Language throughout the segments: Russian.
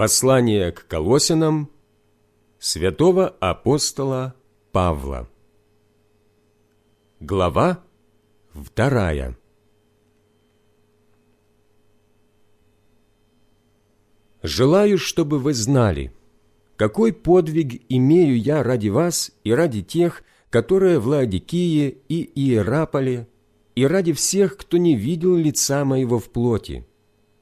Послание к Колосинам святого апостола Павла. Глава вторая. Желаю, чтобы вы знали, какой подвиг имею я ради вас и ради тех, которые в Лаодикии и Иераполе, и ради всех, кто не видел лица моего в плоти,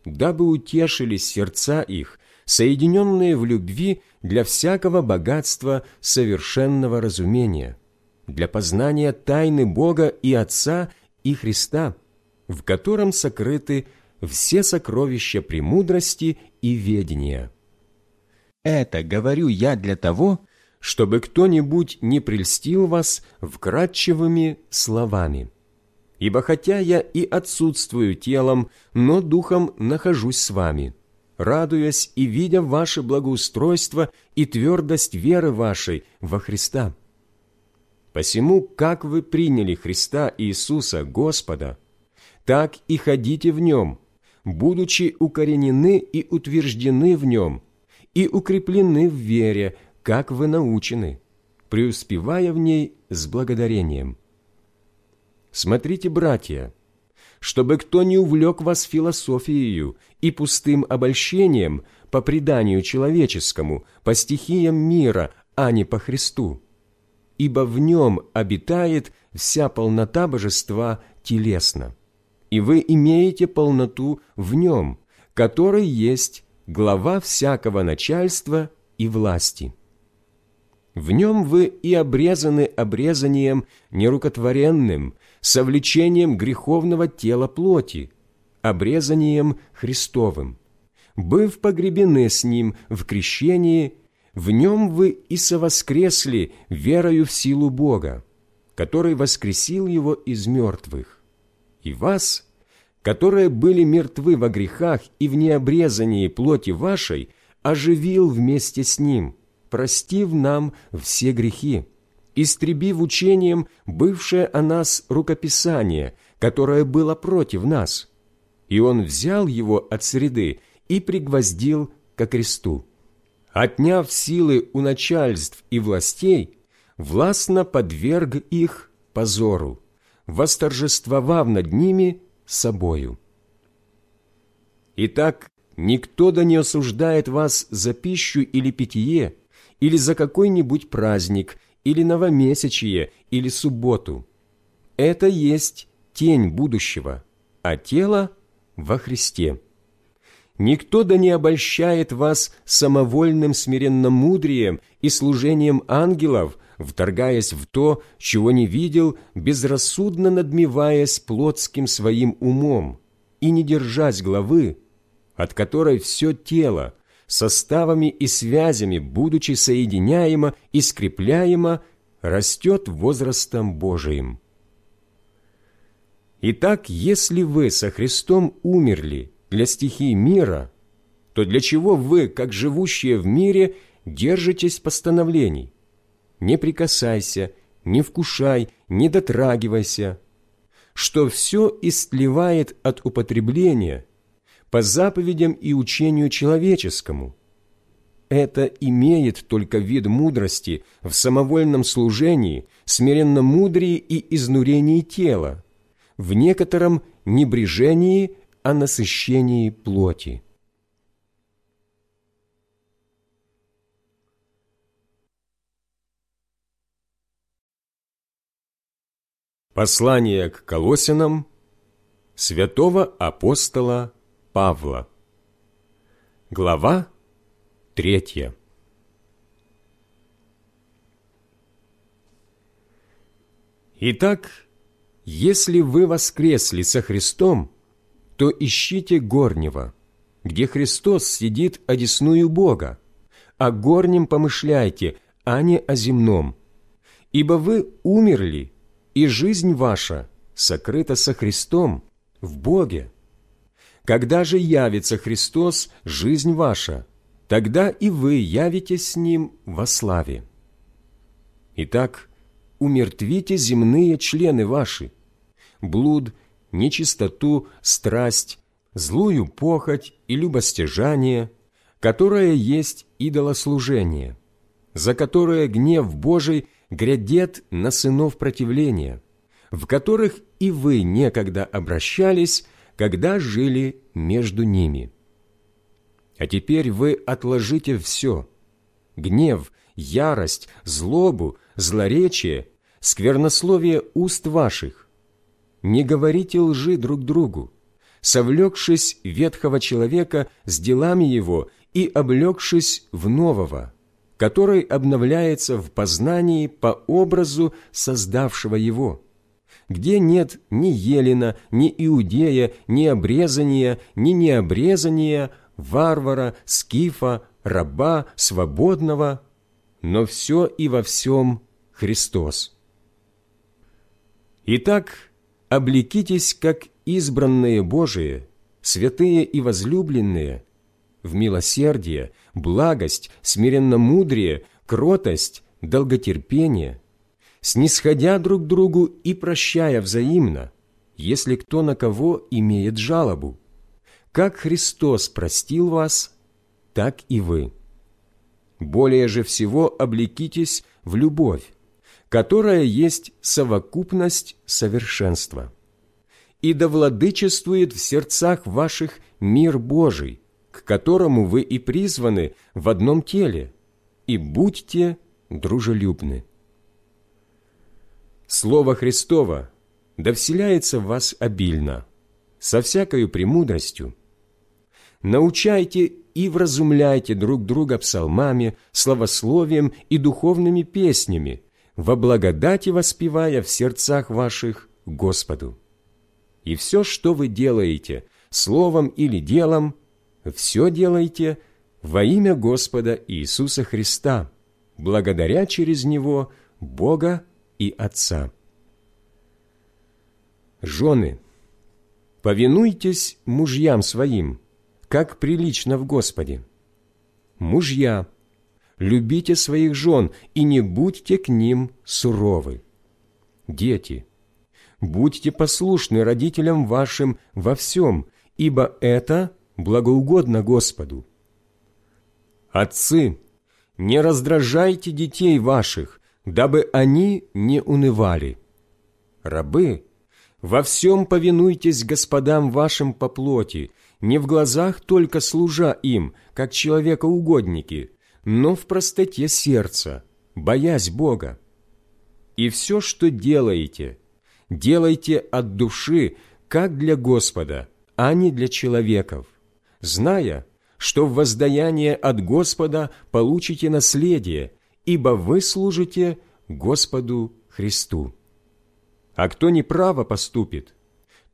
дабы утешились сердца их, соединенные в любви для всякого богатства совершенного разумения, для познания тайны Бога и Отца и Христа, в котором сокрыты все сокровища премудрости и ведения. Это говорю я для того, чтобы кто-нибудь не прельстил вас вкрадчивыми словами. Ибо хотя я и отсутствую телом, но духом нахожусь с вами, радуясь и видя ваше благоустройство и твердость веры вашей во Христа. Посему, как вы приняли Христа Иисуса Господа, так и ходите в Нем, будучи укоренены и утверждены в Нем, и укреплены в вере, как вы научены, преуспевая в ней с благодарением. Смотрите, братья, чтобы кто не увлек вас философией и пустым обольщением по преданию человеческому, по стихиям мира, а не по Христу. Ибо в нем обитает вся полнота божества телесно, и вы имеете полноту в нем, который есть глава всякого начальства и власти. В нем вы и обрезаны обрезанием нерукотворенным, совлечением греховного тела плоти, обрезанием Христовым. Быв погребены с Ним в крещении, в нем вы и совоскресли верою в силу Бога, который воскресил Его из мертвых. И вас, которые были мертвы во грехах и в необрезании плоти вашей, оживил вместе с Ним, простив нам все грехи истребив учением бывшее о нас рукописание, которое было против нас. И он взял его от среды и пригвоздил ко кресту. Отняв силы у начальств и властей, властно подверг их позору, восторжествовав над ними собою. Итак, никто да не осуждает вас за пищу или питье, или за какой-нибудь праздник – или новомесячие, или субботу. Это есть тень будущего, а тело во Христе. Никто да не обольщает вас самовольным смиренномудрием и служением ангелов, вторгаясь в то, чего не видел, безрассудно надмеваясь плотским своим умом и не держась главы, от которой все тело, составами и связями, будучи соединяемо и скрепляемо, растет возрастом Божиим. Итак, если вы со Христом умерли для стихий мира, то для чего вы, как живущие в мире, держитесь постановлений? Не прикасайся, не вкушай, не дотрагивайся, что все истлевает от употребления – по заповедям и учению человеческому. Это имеет только вид мудрости в самовольном служении, смиренном мудрии и изнурении тела, в некотором небрежении о насыщении плоти. Послание к Колосинам святого апостола Павла. Глава третья. Итак, если вы воскресли со Христом, то ищите горнего, где Христос сидит одесную Бога, о горнем помышляйте, а не о земном. Ибо вы умерли, и жизнь ваша сокрыта со Христом в Боге. Когда же явится Христос, жизнь ваша, тогда и вы явитесь с Ним во славе. Итак, умертвите земные члены ваши, блуд, нечистоту, страсть, злую похоть и любостяжание, которое есть идолослужение, за которое гнев Божий грядет на сынов противления, в которых и вы некогда обращались, когда жили между ними. А теперь вы отложите все – гнев, ярость, злобу, злоречие, сквернословие уст ваших. Не говорите лжи друг другу, совлекшись ветхого человека с делами его и облегшись в нового, который обновляется в познании по образу создавшего его, где нет ни елена, ни иудея, ни обрезания, ни необрезания, варвара, скифа, раба, свободного, но все и во всем Христос. Итак, облекитесь, как избранные Божие, святые и возлюбленные, в милосердие, благость, смиренно-мудрие, кротость, долготерпение, снисходя друг другу и прощая взаимно, если кто на кого имеет жалобу. Как Христос простил вас, так и вы. Более же всего облекитесь в любовь, которая есть совокупность совершенства. И да владычествует в сердцах ваших мир Божий, к которому вы и призваны в одном теле, и будьте дружелюбны. Слово Христово да вселяется в вас обильно, со всякою премудростью. Научайте и вразумляйте друг друга псалмами, славословием и духовными песнями, во благодати воспевая в сердцах ваших Господу. И все, что вы делаете, словом или делом, все делайте во имя Господа Иисуса Христа, благодаря через Него Бога и Отца. Жены, повинуйтесь мужьям своим, как прилично в Господе. Мужья, любите своих жен и не будьте к ним суровы. Дети, будьте послушны родителям вашим во всем, ибо это благоугодно Господу. Отцы, не раздражайте детей ваших, дабы они не унывали. Рабы, во всем повинуйтесь господам вашим по плоти, не в глазах только служа им, как человекоугодники, но в простоте сердца, боясь Бога. И все, что делаете, делайте от души, как для Господа, а не для человеков, зная, что в воздаяние от Господа получите наследие, ибо вы служите Господу Христу. А кто неправо поступит,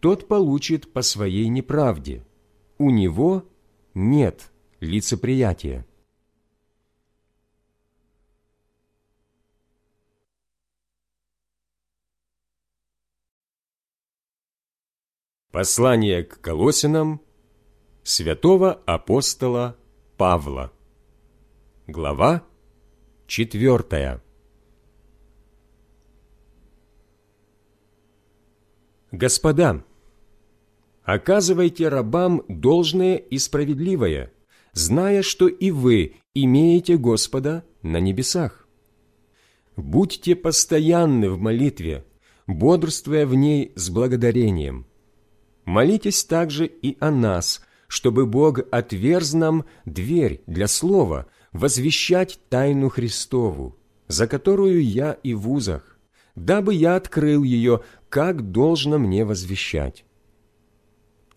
тот получит по своей неправде. У него нет лицеприятия. Послание к Колосинам святого апостола Павла. Глава четвертая. Господа, оказывайте рабам должное и справедливое, зная, что и вы имеете Господа на небесах. Будьте постоянны в молитве, бодрствуя в ней с благодарением – Молитесь также и о нас, чтобы Бог отверз нам дверь для слова, возвещать тайну Христову, за которую я и в узах, дабы я открыл ее, как должно мне возвещать.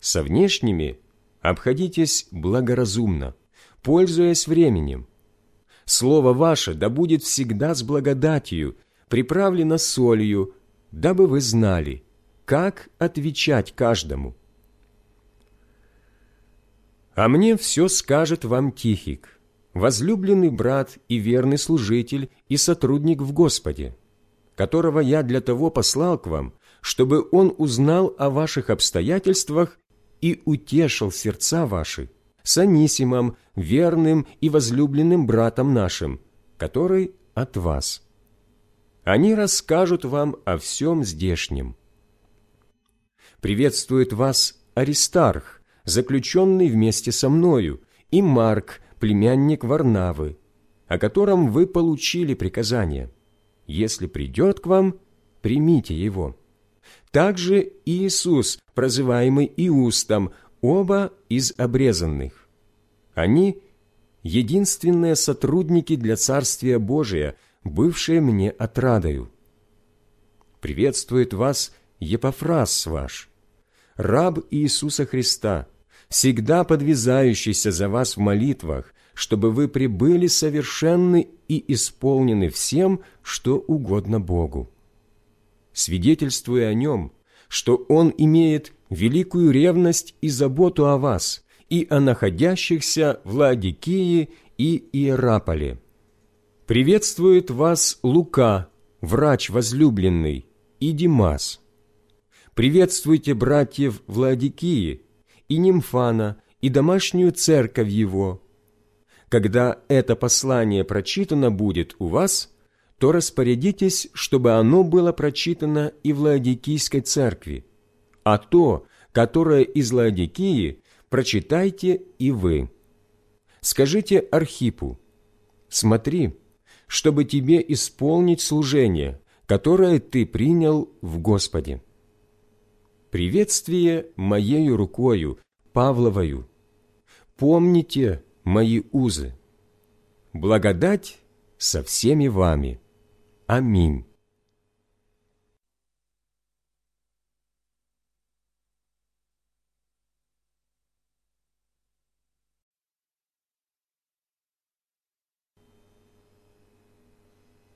Со внешними обходитесь благоразумно, пользуясь временем. Слово ваше да будет всегда с благодатью, приправлено солью, дабы вы знали – как отвечать каждому. А мне все скажет вам Тихик, возлюбленный брат и верный служитель и сотрудник в Господе, которого я для того послал к вам, чтобы он узнал о ваших обстоятельствах и утешил сердца ваши с Анисимом, верным и возлюбленным братом нашим, который от вас. Они расскажут вам о всем здешнем приветствует вас Аристарх, заключенный вместе со мною, и Марк, племянник Варнавы, о котором вы получили приказание. Если придет к вам, примите его. Также Иисус, прозываемый Иустом, оба из обрезанных. Они – единственные сотрудники для Царствия Божия, бывшие мне отрадою. Приветствует вас Епофраз ваш, раб Иисуса Христа, всегда подвязающийся за вас в молитвах, чтобы вы прибыли совершенны и исполнены всем, что угодно Богу. Свидетельствуя о нем, что он имеет великую ревность и заботу о вас и о находящихся в Ладикии и Иераполе. Приветствует вас Лука, врач возлюбленный, и Димас. Приветствуйте братьев Владикии и Нимфана, и домашнюю церковь его. Когда это послание прочитано будет у вас, то распорядитесь, чтобы оно было прочитано и в Лаодикийской церкви, а то, которое из Лаодикии, прочитайте и вы. Скажите Архипу, смотри, чтобы тебе исполнить служение, которое ты принял в Господе. Приветствие моею рукою, Павловою. Помните мои узы. Благодать со всеми вами. Аминь.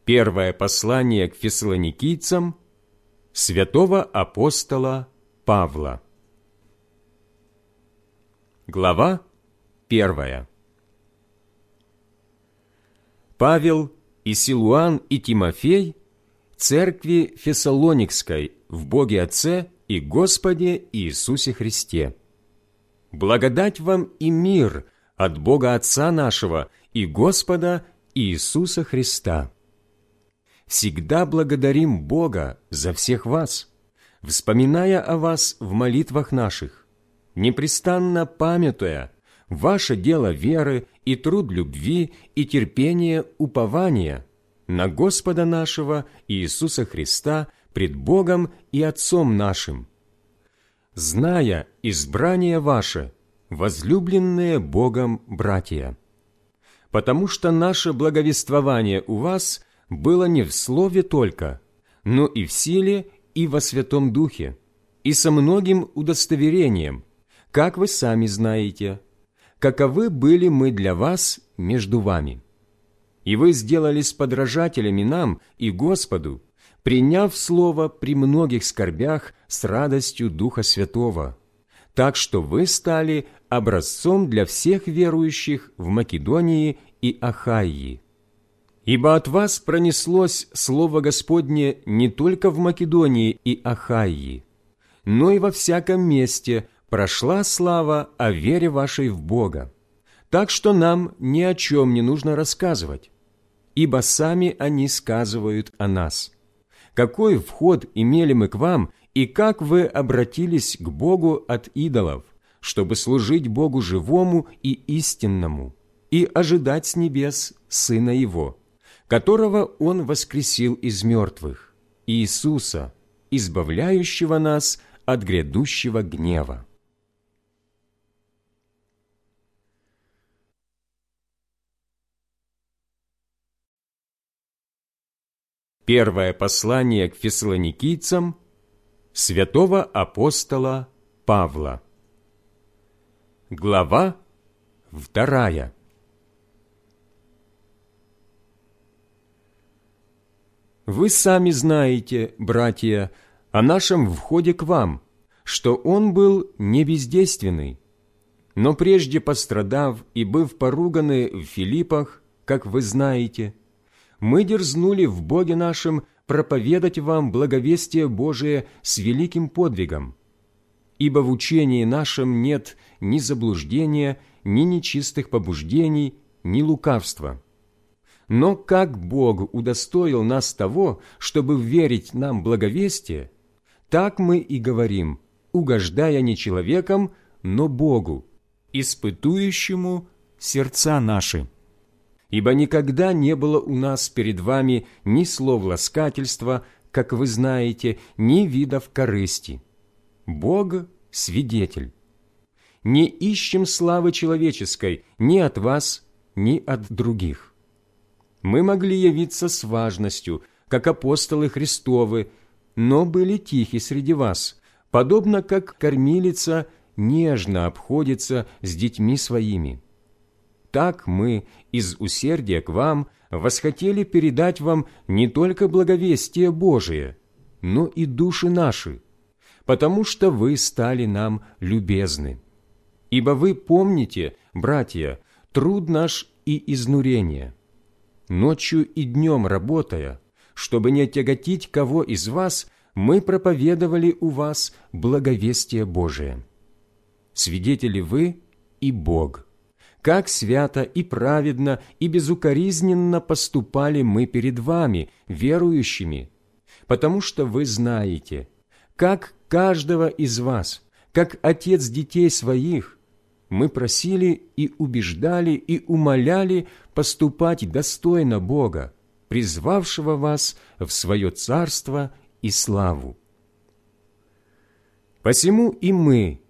Первое послание к фессалоникийцам святого апостола Павла. Глава первая. Павел и Силуан и Тимофей церкви Фессалоникской в Боге Отце и Господе Иисусе Христе. Благодать вам и мир от Бога Отца нашего и Господа Иисуса Христа всегда благодарим Бога за всех вас, вспоминая о вас в молитвах наших, непрестанно памятуя ваше дело веры и труд любви и терпение упования на Господа нашего Иисуса Христа пред Богом и Отцом нашим, зная избрание ваше, возлюбленные Богом братья. Потому что наше благовествование у вас – было не в слове только, но и в силе, и во Святом Духе, и со многим удостоверением, как вы сами знаете, каковы были мы для вас между вами. И вы сделались подражателями нам и Господу, приняв Слово при многих скорбях с радостью Духа Святого, так что вы стали образцом для всех верующих в Македонии и Ахайи. Ибо от вас пронеслось Слово Господне не только в Македонии и Ахайи, но и во всяком месте прошла слава о вере вашей в Бога. Так что нам ни о чем не нужно рассказывать, ибо сами они сказывают о нас. Какой вход имели мы к вам, и как вы обратились к Богу от идолов, чтобы служить Богу живому и истинному, и ожидать с небес Сына Его» которого Он воскресил из мертвых, Иисуса, избавляющего нас от грядущего гнева. Первое послание к фессалоникийцам святого апостола Павла. Глава вторая. Вы сами знаете, братья, о нашем входе к вам, что он был не бездейственный. Но прежде пострадав и быв поруганы в Филиппах, как вы знаете, мы дерзнули в Боге нашем проповедать вам благовестие Божие с великим подвигом. Ибо в учении нашем нет ни заблуждения, ни нечистых побуждений, ни лукавства но как Бог удостоил нас того, чтобы верить нам благовестие, так мы и говорим, угождая не человеком, но Богу, испытующему сердца наши. Ибо никогда не было у нас перед вами ни слов ласкательства, как вы знаете, ни видов корысти. Бог – свидетель. Не ищем славы человеческой ни от вас, ни от других. Мы могли явиться с важностью, как апостолы Христовы, но были тихи среди вас, подобно как кормилица нежно обходится с детьми своими. Так мы из усердия к вам восхотели передать вам не только благовестие Божие, но и души наши, потому что вы стали нам любезны. Ибо вы помните, братья, труд наш и изнурение. Ночью и днем работая, чтобы не тяготить кого из вас, мы проповедовали у вас благовестие Божие. Свидетели вы и Бог. Как свято и праведно и безукоризненно поступали мы перед вами, верующими, потому что вы знаете, как каждого из вас, как отец детей своих, мы просили и убеждали и умоляли поступать достойно Бога, призвавшего вас в свое царство и славу. Посему и мы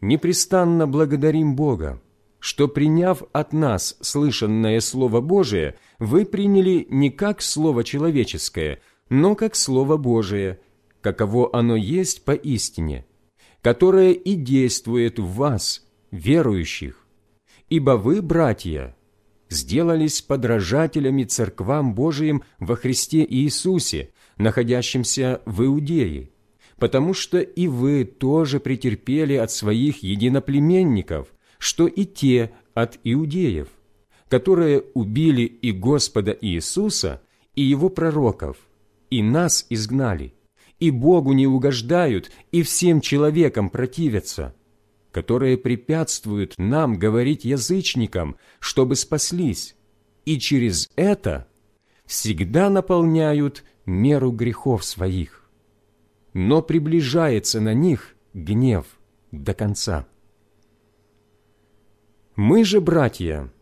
непрестанно благодарим Бога, что, приняв от нас слышанное Слово Божие, вы приняли не как Слово человеческое, но как Слово Божие, каково оно есть поистине, которое и действует в вас – верующих, ибо вы, братья, сделались подражателями церквам Божиим во Христе Иисусе, находящимся в Иудее, потому что и вы тоже претерпели от своих единоплеменников, что и те от иудеев, которые убили и Господа Иисуса, и Его пророков, и нас изгнали, и Богу не угождают, и всем человекам противятся, которые препятствуют нам говорить язычникам, чтобы спаслись, и через это всегда наполняют меру грехов своих. Но приближается на них гнев до конца. Мы же, братья,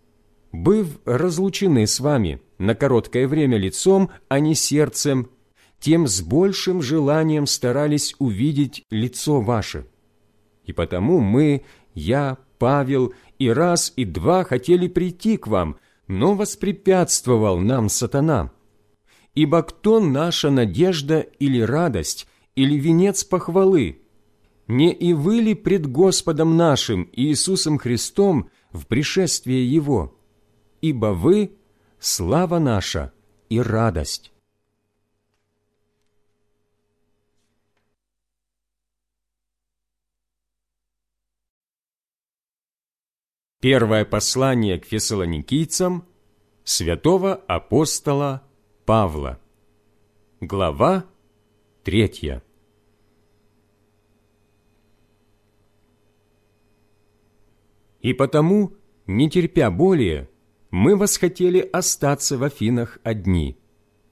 быв разлучены с вами на короткое время лицом, а не сердцем, тем с большим желанием старались увидеть лицо ваше – и потому мы, я, Павел, и раз, и два хотели прийти к вам, но воспрепятствовал нам сатана. Ибо кто наша надежда или радость, или венец похвалы? Не и вы ли пред Господом нашим Иисусом Христом в пришествии Его? Ибо вы – слава наша и радость. Первое послание к фессалоникийцам святого апостола Павла. Глава третья. И потому, не терпя более, мы восхотели остаться в Афинах одни,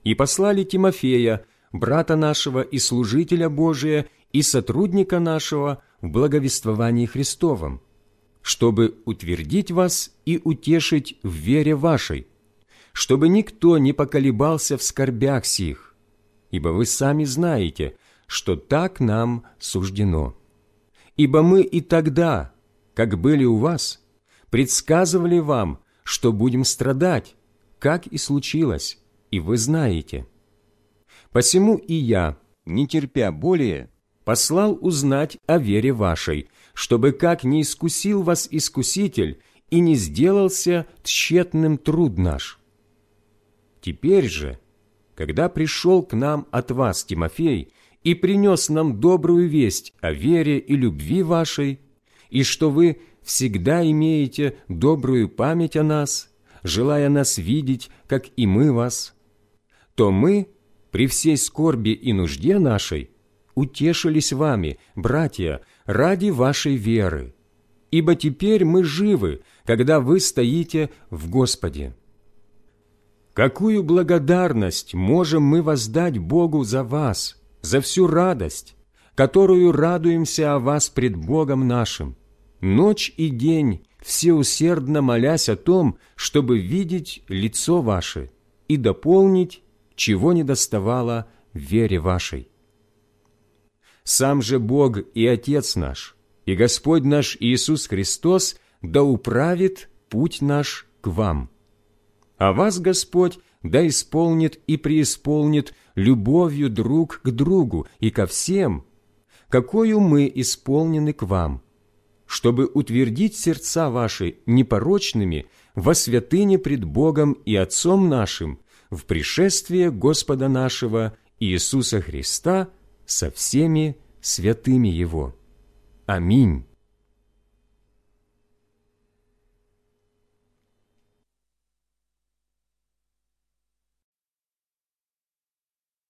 и послали Тимофея, брата нашего и служителя Божия, и сотрудника нашего в благовествовании Христовом, чтобы утвердить вас и утешить в вере вашей, чтобы никто не поколебался в скорбях сих, ибо вы сами знаете, что так нам суждено. Ибо мы и тогда, как были у вас, предсказывали вам, что будем страдать, как и случилось, и вы знаете. Посему и я, не терпя более, послал узнать о вере вашей, чтобы как не искусил вас искуситель и не сделался тщетным труд наш. Теперь же, когда пришел к нам от вас Тимофей и принес нам добрую весть о вере и любви вашей, и что вы всегда имеете добрую память о нас, желая нас видеть, как и мы вас, то мы, при всей скорби и нужде нашей, утешились вами, братья, ради вашей веры, ибо теперь мы живы, когда вы стоите в Господе. Какую благодарность можем мы воздать Богу за вас, за всю радость, которую радуемся о вас пред Богом нашим, ночь и день, всеусердно молясь о том, чтобы видеть лицо ваше и дополнить, чего не доставало вере вашей. Сам же Бог и Отец наш, и Господь наш Иисус Христос да управит путь наш к вам. А вас Господь да исполнит и преисполнит любовью друг к другу и ко всем, какую мы исполнены к вам, чтобы утвердить сердца ваши непорочными во святыне пред Богом и Отцом нашим в пришествие Господа нашего Иисуса Христа со всеми святыми Его. Аминь.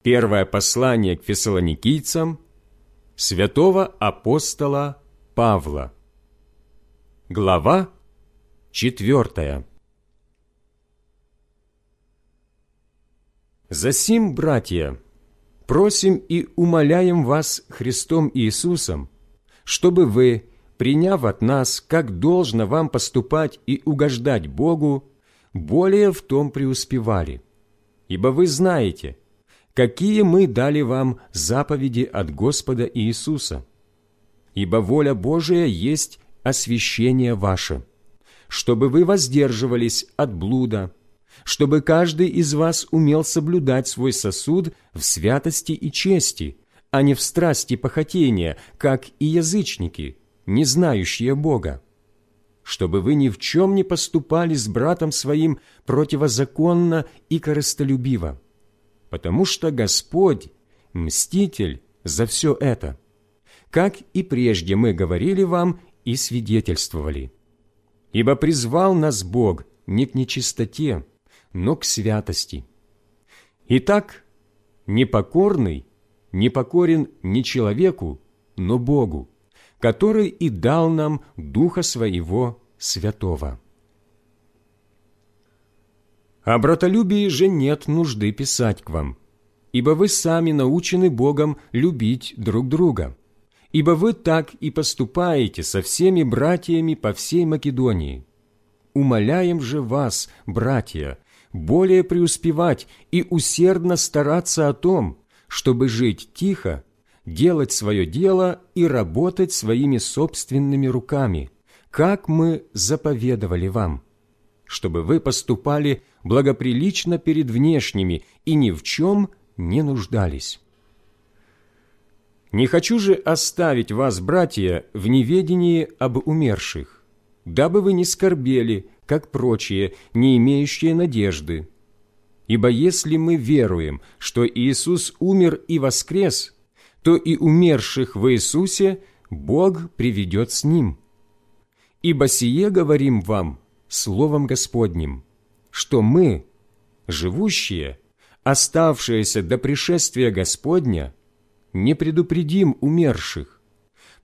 Первое послание к фессалоникийцам святого апостола Павла. Глава четвертая. Засим, братья, просим и умоляем вас Христом Иисусом, чтобы вы, приняв от нас, как должно вам поступать и угождать Богу, более в том преуспевали. Ибо вы знаете – какие мы дали вам заповеди от Господа Иисуса. Ибо воля Божия есть освящение ваше, чтобы вы воздерживались от блуда, чтобы каждый из вас умел соблюдать свой сосуд в святости и чести, а не в страсти похотения, как и язычники, не знающие Бога. Чтобы вы ни в чем не поступали с братом своим противозаконно и корыстолюбиво. Потому что Господь – мститель за все это, как и прежде мы говорили вам и свидетельствовали. Ибо призвал нас Бог не к нечистоте, но к святости. Итак, непокорный не покорен не человеку, но Богу, который и дал нам Духа Своего Святого. О братолюбии же нет нужды писать к вам, ибо вы сами научены Богом любить друг друга, ибо вы так и поступаете со всеми братьями по всей Македонии. Умоляем же вас, братья, более преуспевать и усердно стараться о том, чтобы жить тихо, делать свое дело и работать своими собственными руками, как мы заповедовали вам, чтобы вы поступали благоприлично перед внешними и ни в чем не нуждались. Не хочу же оставить вас, братья, в неведении об умерших, дабы вы не скорбели, как прочие, не имеющие надежды. Ибо если мы веруем, что Иисус умер и воскрес, то и умерших в Иисусе Бог приведет с Ним. Ибо сие говорим вам Словом Господним, что мы, живущие, оставшиеся до пришествия Господня, не предупредим умерших,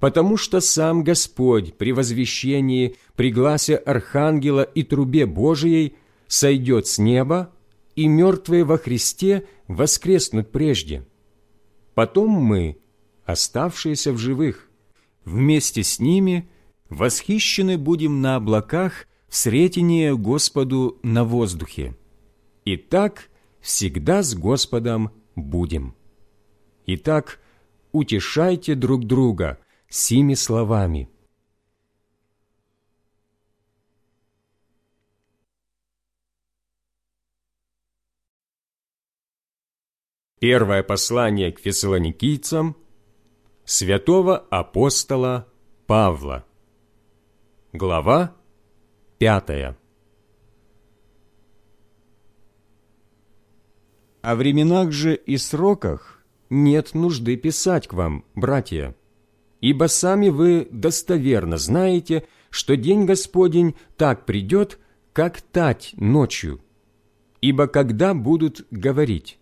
потому что сам Господь при возвещении, при гласе Архангела и трубе Божией сойдет с неба, и мертвые во Христе воскреснут прежде. Потом мы, оставшиеся в живых, вместе с ними восхищены будем на облаках в сретение Господу на воздухе. И так всегда с Господом будем. Итак, утешайте друг друга сими словами. Первое послание к фессалоникийцам святого апостола Павла. Глава Пятое. О временах же и сроках нет нужды писать к вам, братья, ибо сами вы достоверно знаете, что день Господень так придет, как тать ночью. Ибо когда будут говорить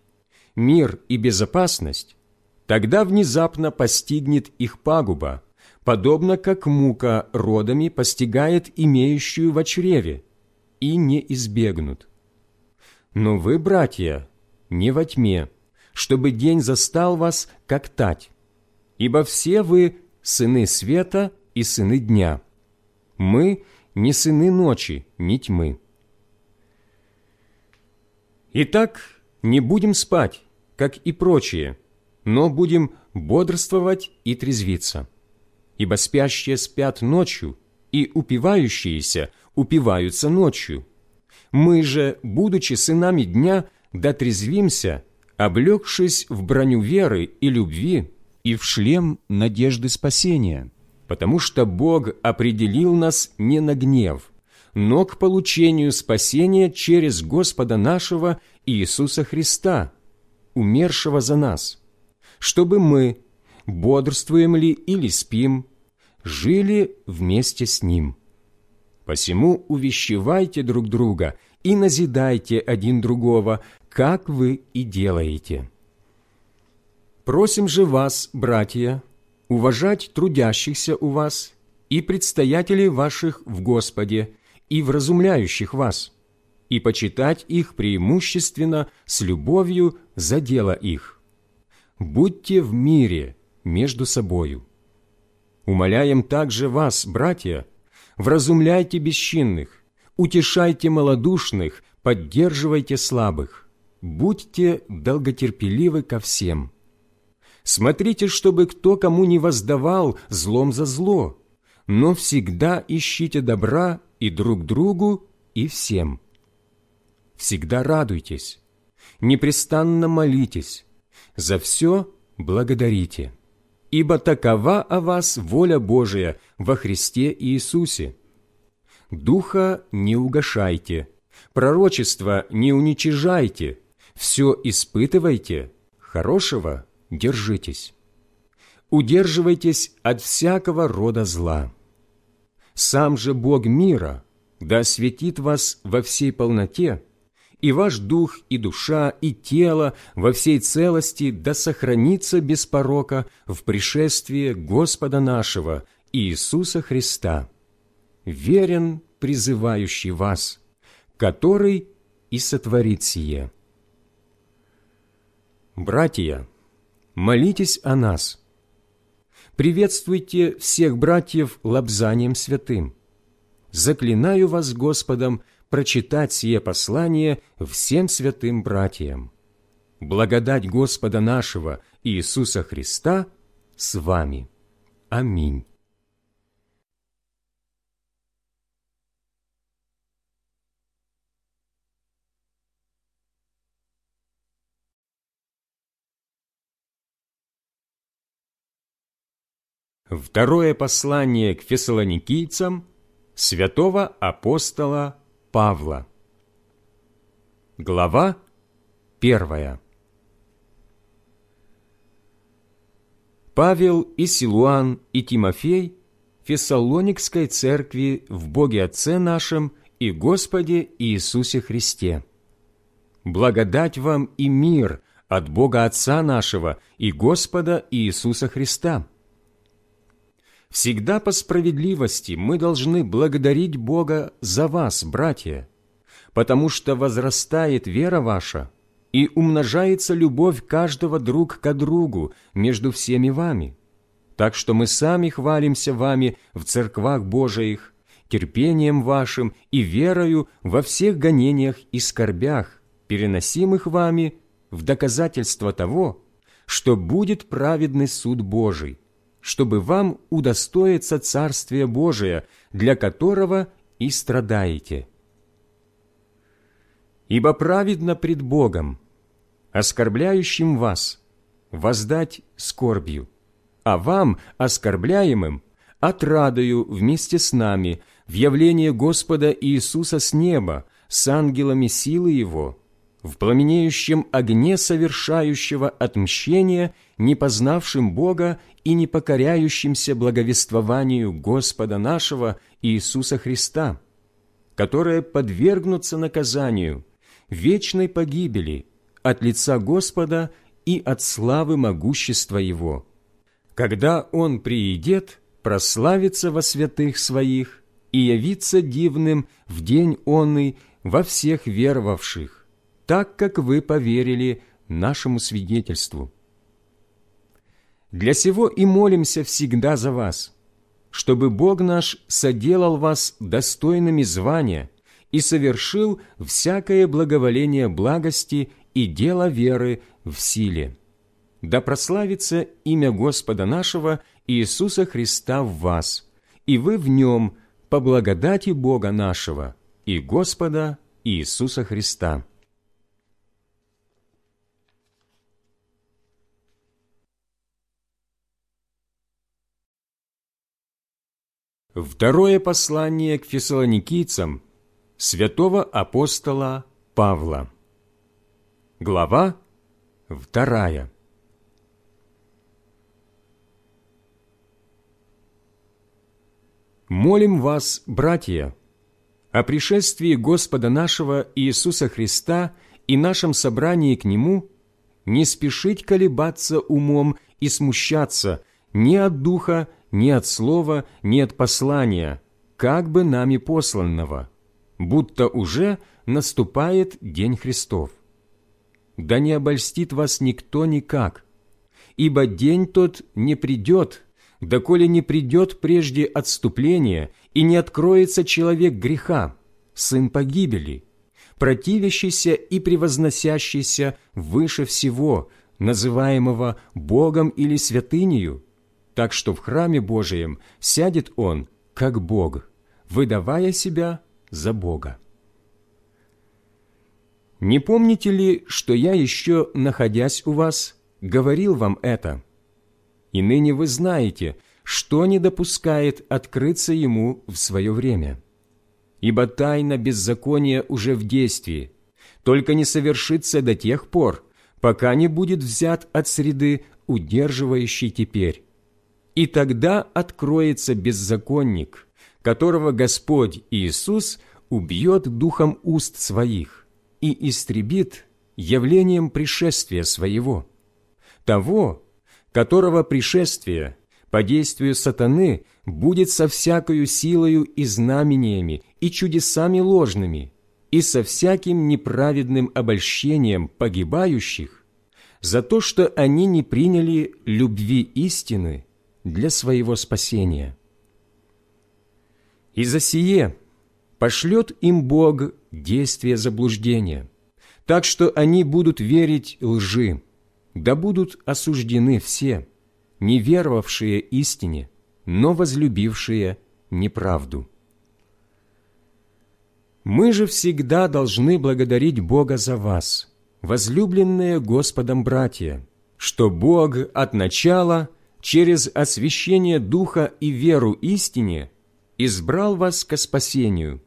«мир и безопасность», тогда внезапно постигнет их пагуба, подобно как мука родами постигает имеющую в чреве, и не избегнут. Но вы, братья, не во тьме, чтобы день застал вас, как тать, ибо все вы сыны света и сыны дня. Мы не сыны ночи, ни тьмы. Итак, не будем спать, как и прочие, но будем бодрствовать и трезвиться. Ибо спящие спят ночью, и упивающиеся упиваются ночью. Мы же, будучи сынами дня, дотрезвимся, облегшись в броню веры и любви и в шлем надежды спасения, потому что Бог определил нас не на гнев, но к получению спасения через Господа нашего Иисуса Христа, умершего за нас, чтобы мы, бодрствуем ли или спим, жили вместе с Ним. Посему увещевайте друг друга и назидайте один другого, как вы и делаете. Просим же вас, братья, уважать трудящихся у вас и предстоятелей ваших в Господе и вразумляющих вас, и почитать их преимущественно с любовью за дело их. Будьте в мире между собою. Умоляем также вас, братья, вразумляйте бесчинных, утешайте малодушных, поддерживайте слабых, будьте долготерпеливы ко всем. Смотрите, чтобы кто кому не воздавал злом за зло, но всегда ищите добра и друг другу, и всем. Всегда радуйтесь, непрестанно молитесь, за все благодарите, ибо такова о вас воля Божия во Христе Иисусе. Духа не угашайте, пророчество не уничижайте, все испытывайте, хорошего держитесь. Удерживайтесь от всякого рода зла сам же Бог мира да осветит вас во всей полноте, и ваш дух, и душа, и тело во всей целости да сохранится без порока в пришествии Господа нашего Иисуса Христа, верен призывающий вас, который и сотворит сие. Братья, молитесь о нас – Приветствуйте всех братьев лобзанием святым. Заклинаю вас Господом прочитать сие послание всем святым братьям. Благодать Господа нашего Иисуса Христа с вами. Аминь. Второе послание к фессалоникийцам святого апостола Павла. Глава первая. Павел и Силуан и Тимофей Фессалоникской церкви в Боге Отце нашем и Господе Иисусе Христе. Благодать вам и мир от Бога Отца нашего и Господа Иисуса Христа – Всегда по справедливости мы должны благодарить Бога за вас, братья, потому что возрастает вера ваша и умножается любовь каждого друг к другу между всеми вами. Так что мы сами хвалимся вами в церквах Божиих, терпением вашим и верою во всех гонениях и скорбях, переносимых вами в доказательство того, что будет праведный суд Божий, чтобы вам удостоиться Царствия Божия, для которого и страдаете. Ибо праведно пред Богом, оскорбляющим вас, воздать скорбью, а вам, оскорбляемым, отрадою вместе с нами в явление Господа Иисуса с неба, с ангелами силы Его, в пламенеющем огне совершающего отмщения, не познавшим Бога и не покоряющимся благовествованию Господа нашего Иисуса Христа, которые подвергнутся наказанию, вечной погибели от лица Господа и от славы могущества Его. Когда Он приидет, прославится во святых Своих и явится дивным в день онный во всех веровавших, так как вы поверили нашему свидетельству. Для сего и молимся всегда за вас, чтобы Бог наш соделал вас достойными звания и совершил всякое благоволение благости и дело веры в силе. Да прославится имя Господа нашего Иисуса Христа в вас, и вы в Нем по благодати Бога нашего и Господа Иисуса Христа. Второе послание к фессалоникийцам святого апостола Павла. Глава вторая. Молим вас, братья, о пришествии Господа нашего Иисуса Христа и нашем собрании к Нему не спешить колебаться умом и смущаться ни от Духа, ни от Слова, ни от послания, как бы нами посланного, будто уже наступает День Христов. Да не обольстит вас никто никак, ибо день тот не придет, доколе не придет прежде отступление и не откроется человек греха, сын погибели, противящийся и превозносящийся выше всего, называемого Богом или святынею, так что в храме Божием сядет он, как Бог, выдавая себя за Бога. Не помните ли, что я еще, находясь у вас, говорил вам это – и ныне вы знаете, что не допускает открыться ему в свое время. Ибо тайна беззакония уже в действии, только не совершится до тех пор, пока не будет взят от среды, удерживающий теперь. И тогда откроется беззаконник, которого Господь Иисус убьет духом уст своих и истребит явлением пришествия своего, того, которого пришествие по действию сатаны будет со всякою силою и знамениями, и чудесами ложными, и со всяким неправедным обольщением погибающих, за то, что они не приняли любви истины для своего спасения. И за сие пошлет им Бог действие заблуждения, так что они будут верить лжи, да будут осуждены все, не веровавшие истине, но возлюбившие неправду. Мы же всегда должны благодарить Бога за вас, возлюбленные Господом братья, что Бог от начала через освящение Духа и веру истине избрал вас ко спасению,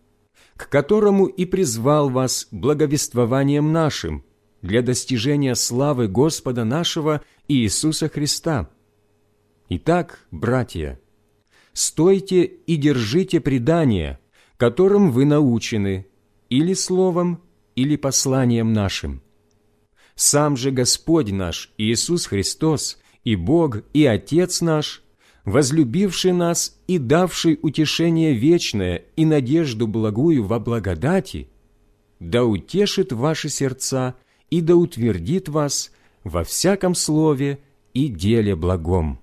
к которому и призвал вас благовествованием нашим, для достижения славы Господа нашего Иисуса Христа. Итак, братья, стойте и держите предание, которым вы научены, или словом, или посланием нашим. Сам же Господь наш Иисус Христос и Бог и Отец наш, возлюбивший нас и давший утешение вечное и надежду благую во благодати, да утешит ваши сердца и да утвердит вас во всяком слове и деле благом.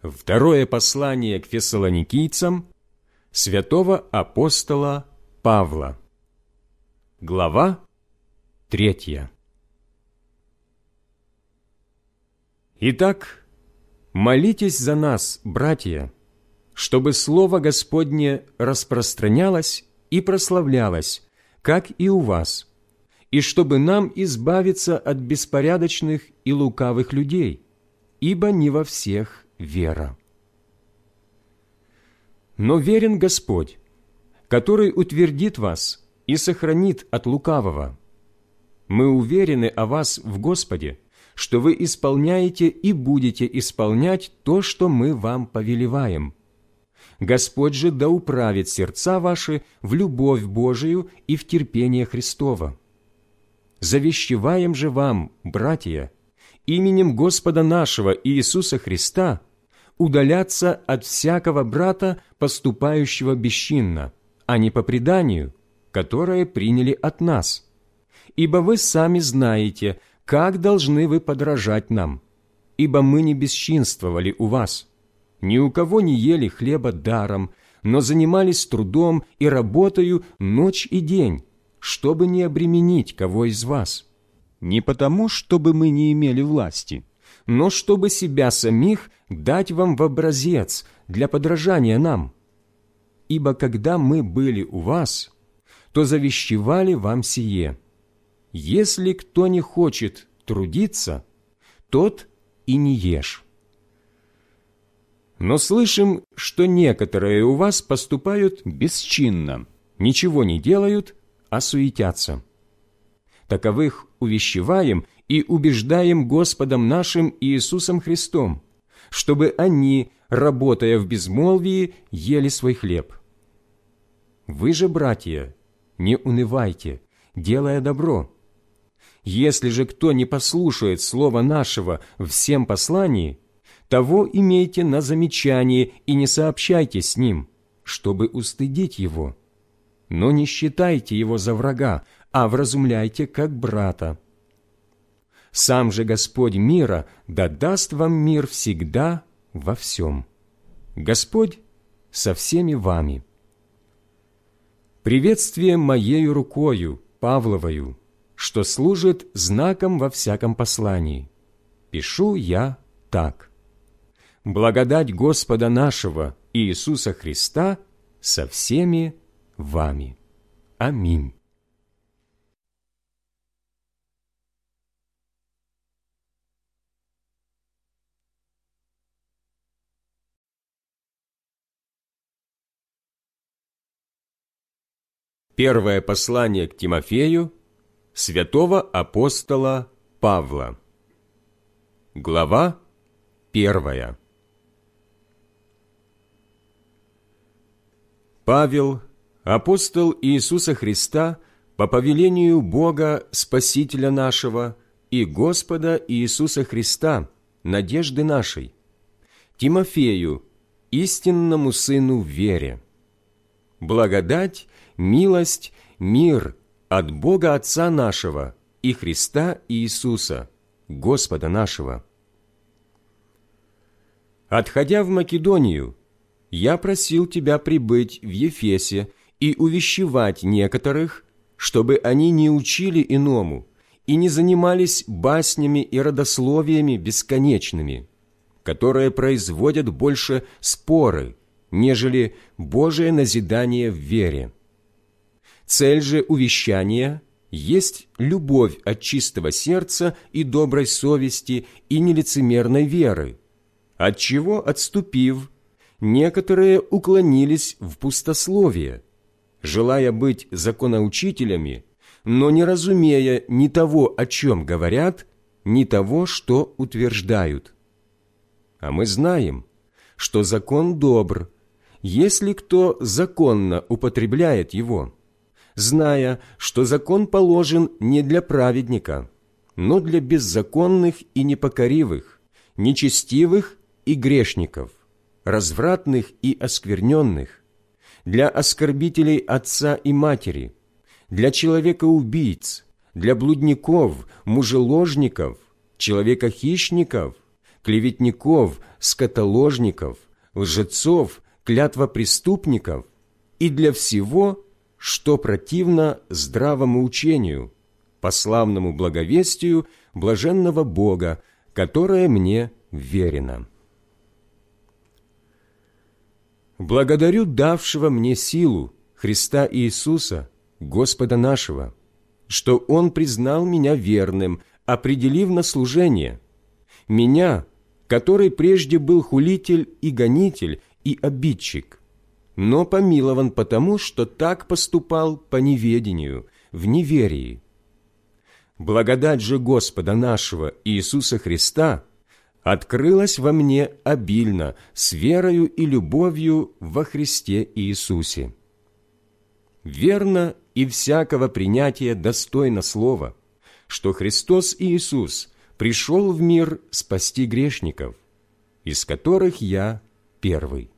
Второе послание к фессалоникийцам святого апостола Павла. Глава третья. Итак, Молитесь за нас, братья, чтобы Слово Господне распространялось и прославлялось, как и у вас, и чтобы нам избавиться от беспорядочных и лукавых людей, ибо не во всех вера. Но верен Господь, который утвердит вас и сохранит от лукавого. Мы уверены о вас в Господе, что вы исполняете и будете исполнять то, что мы вам повелеваем. Господь же да управит сердца ваши в любовь Божию и в терпение Христова. Завещеваем же вам, братья, именем Господа нашего Иисуса Христа удаляться от всякого брата, поступающего бесчинно, а не по преданию, которое приняли от нас – ибо вы сами знаете, как должны вы подражать нам, ибо мы не бесчинствовали у вас, ни у кого не ели хлеба даром, но занимались трудом и работою ночь и день, чтобы не обременить кого из вас. Не потому, чтобы мы не имели власти, но чтобы себя самих дать вам в образец для подражания нам. Ибо когда мы были у вас, то завещевали вам сие – если кто не хочет трудиться, тот и не ешь. Но слышим, что некоторые у вас поступают бесчинно, ничего не делают, а суетятся. Таковых увещеваем и убеждаем Господом нашим Иисусом Христом, чтобы они, работая в безмолвии, ели свой хлеб. Вы же, братья, не унывайте, делая добро, если же кто не послушает слова нашего всем послании, того имейте на замечании и не сообщайте с ним, чтобы устыдить его. Но не считайте его за врага, а вразумляйте как брата. Сам же Господь мира да даст вам мир всегда во всем. Господь со всеми вами. Приветствие моею рукою, Павловою, что служит знаком во всяком послании. Пишу я так. Благодать Господа нашего Иисуса Христа со всеми вами. Аминь. Первое послание к Тимофею, святого апостола Павла. Глава первая. Павел, апостол Иисуса Христа, по повелению Бога, Спасителя нашего и Господа Иисуса Христа, надежды нашей, Тимофею, истинному сыну в вере. Благодать, милость, мир – от Бога Отца нашего и Христа Иисуса, Господа нашего. Отходя в Македонию, я просил тебя прибыть в Ефесе и увещевать некоторых, чтобы они не учили иному и не занимались баснями и родословиями бесконечными, которые производят больше споры, нежели Божие назидание в вере Цель же увещания есть любовь от чистого сердца и доброй совести и нелицемерной веры, от чего отступив, некоторые уклонились в пустословие, желая быть законоучителями, но не разумея ни того, о чем говорят, ни того, что утверждают. А мы знаем, что закон добр, если кто законно употребляет его – зная, что закон положен не для праведника, но для беззаконных и непокоривых, нечестивых и грешников, развратных и оскверненных, для оскорбителей отца и матери, для человека-убийц, для блудников, мужеложников, человека-хищников, клеветников, скотоложников, лжецов, клятвопреступников и для всего, что противно здравому учению, по славному благовестию блаженного Бога, которое мне верено. Благодарю давшего мне силу Христа Иисуса, Господа нашего, что Он признал меня верным, определив на служение, меня, который прежде был хулитель и гонитель и обидчик, но помилован потому, что так поступал по неведению, в неверии. Благодать же Господа нашего Иисуса Христа открылась во мне обильно с верою и любовью во Христе Иисусе. Верно и всякого принятия достойно слова, что Христос Иисус пришел в мир спасти грешников, из которых я первый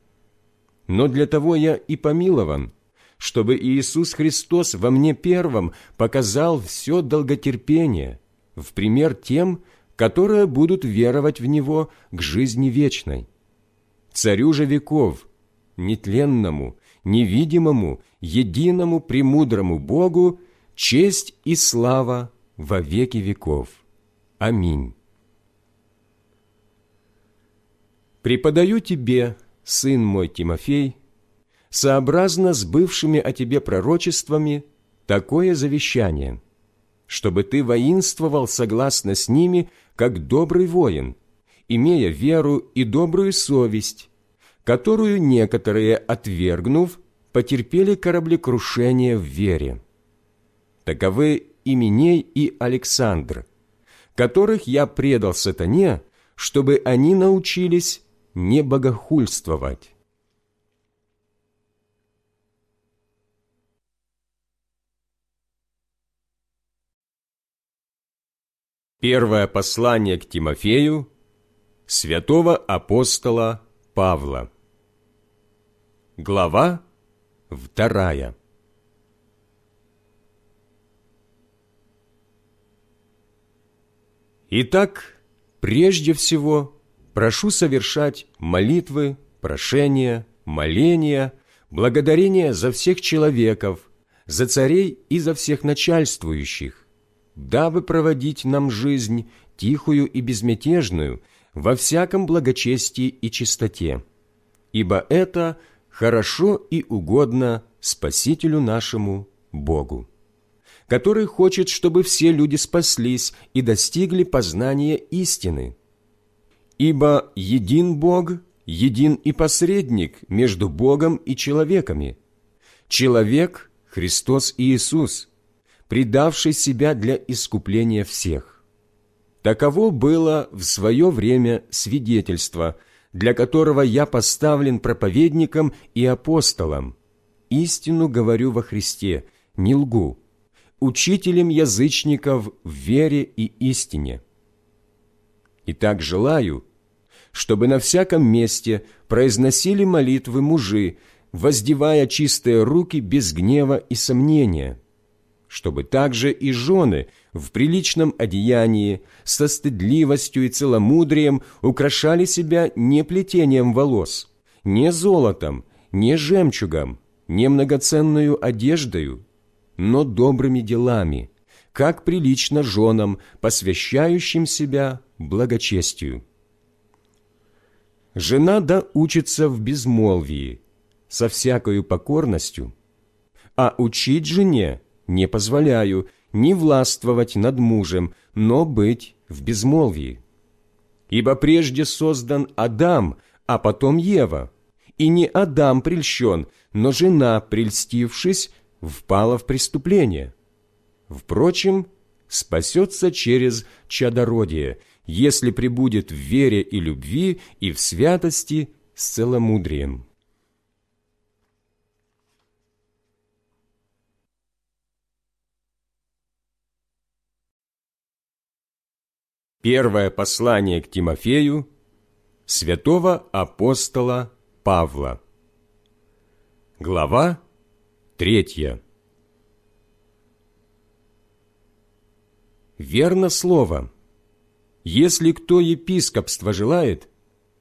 но для того я и помилован, чтобы Иисус Христос во мне первом показал все долготерпение, в пример тем, которые будут веровать в Него к жизни вечной. Царю же веков, нетленному, невидимому, единому премудрому Богу, честь и слава во веки веков. Аминь. Преподаю тебе, сын мой Тимофей, сообразно с бывшими о тебе пророчествами, такое завещание, чтобы ты воинствовал согласно с ними, как добрый воин, имея веру и добрую совесть, которую некоторые, отвергнув, потерпели кораблекрушение в вере. Таковы Именей и Александр, которых я предал сатане, чтобы они научились не богохульствовать. Первое послание к Тимофею святого апостола Павла. Глава вторая. Итак, прежде всего, прошу совершать молитвы, прошения, моления, благодарения за всех человеков, за царей и за всех начальствующих, дабы проводить нам жизнь тихую и безмятежную во всяком благочестии и чистоте, ибо это хорошо и угодно Спасителю нашему Богу, который хочет, чтобы все люди спаслись и достигли познания истины. Ибо един Бог, един и посредник между Богом и человеками, человек – Христос Иисус – предавший себя для искупления всех. Таково было в свое время свидетельство, для которого я поставлен проповедником и апостолом. Истину говорю во Христе, не лгу, учителем язычников в вере и истине. Итак, желаю, чтобы на всяком месте произносили молитвы мужи, воздевая чистые руки без гнева и сомнения – чтобы также и жены в приличном одеянии, со стыдливостью и целомудрием украшали себя не плетением волос, не золотом, не жемчугом, не многоценную одеждою, но добрыми делами, как прилично женам, посвящающим себя благочестию. Жена да учится в безмолвии, со всякою покорностью, а учить жене – не позволяю не властвовать над мужем, но быть в безмолвии. Ибо прежде создан Адам, а потом Ева, и не Адам прельщен, но жена, прельстившись, впала в преступление. Впрочем, спасется через чадородие, если прибудет в вере и любви и в святости с целомудрием. Первое послание к Тимофею святого апостола Павла. Глава третья. Верно слово. Если кто епископство желает,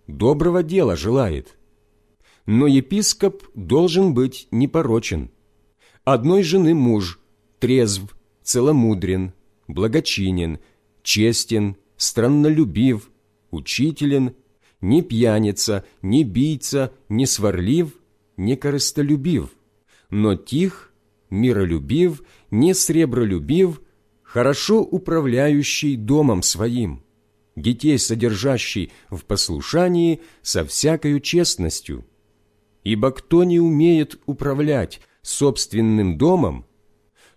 доброго дела желает. Но епископ должен быть непорочен. Одной жены муж, трезв, целомудрен, благочинен, честен, страннолюбив, учителен, не пьяница, не бийца, не сварлив, не корыстолюбив, но тих, миролюбив, не сребролюбив, хорошо управляющий домом своим, детей содержащий в послушании со всякою честностью. Ибо кто не умеет управлять собственным домом,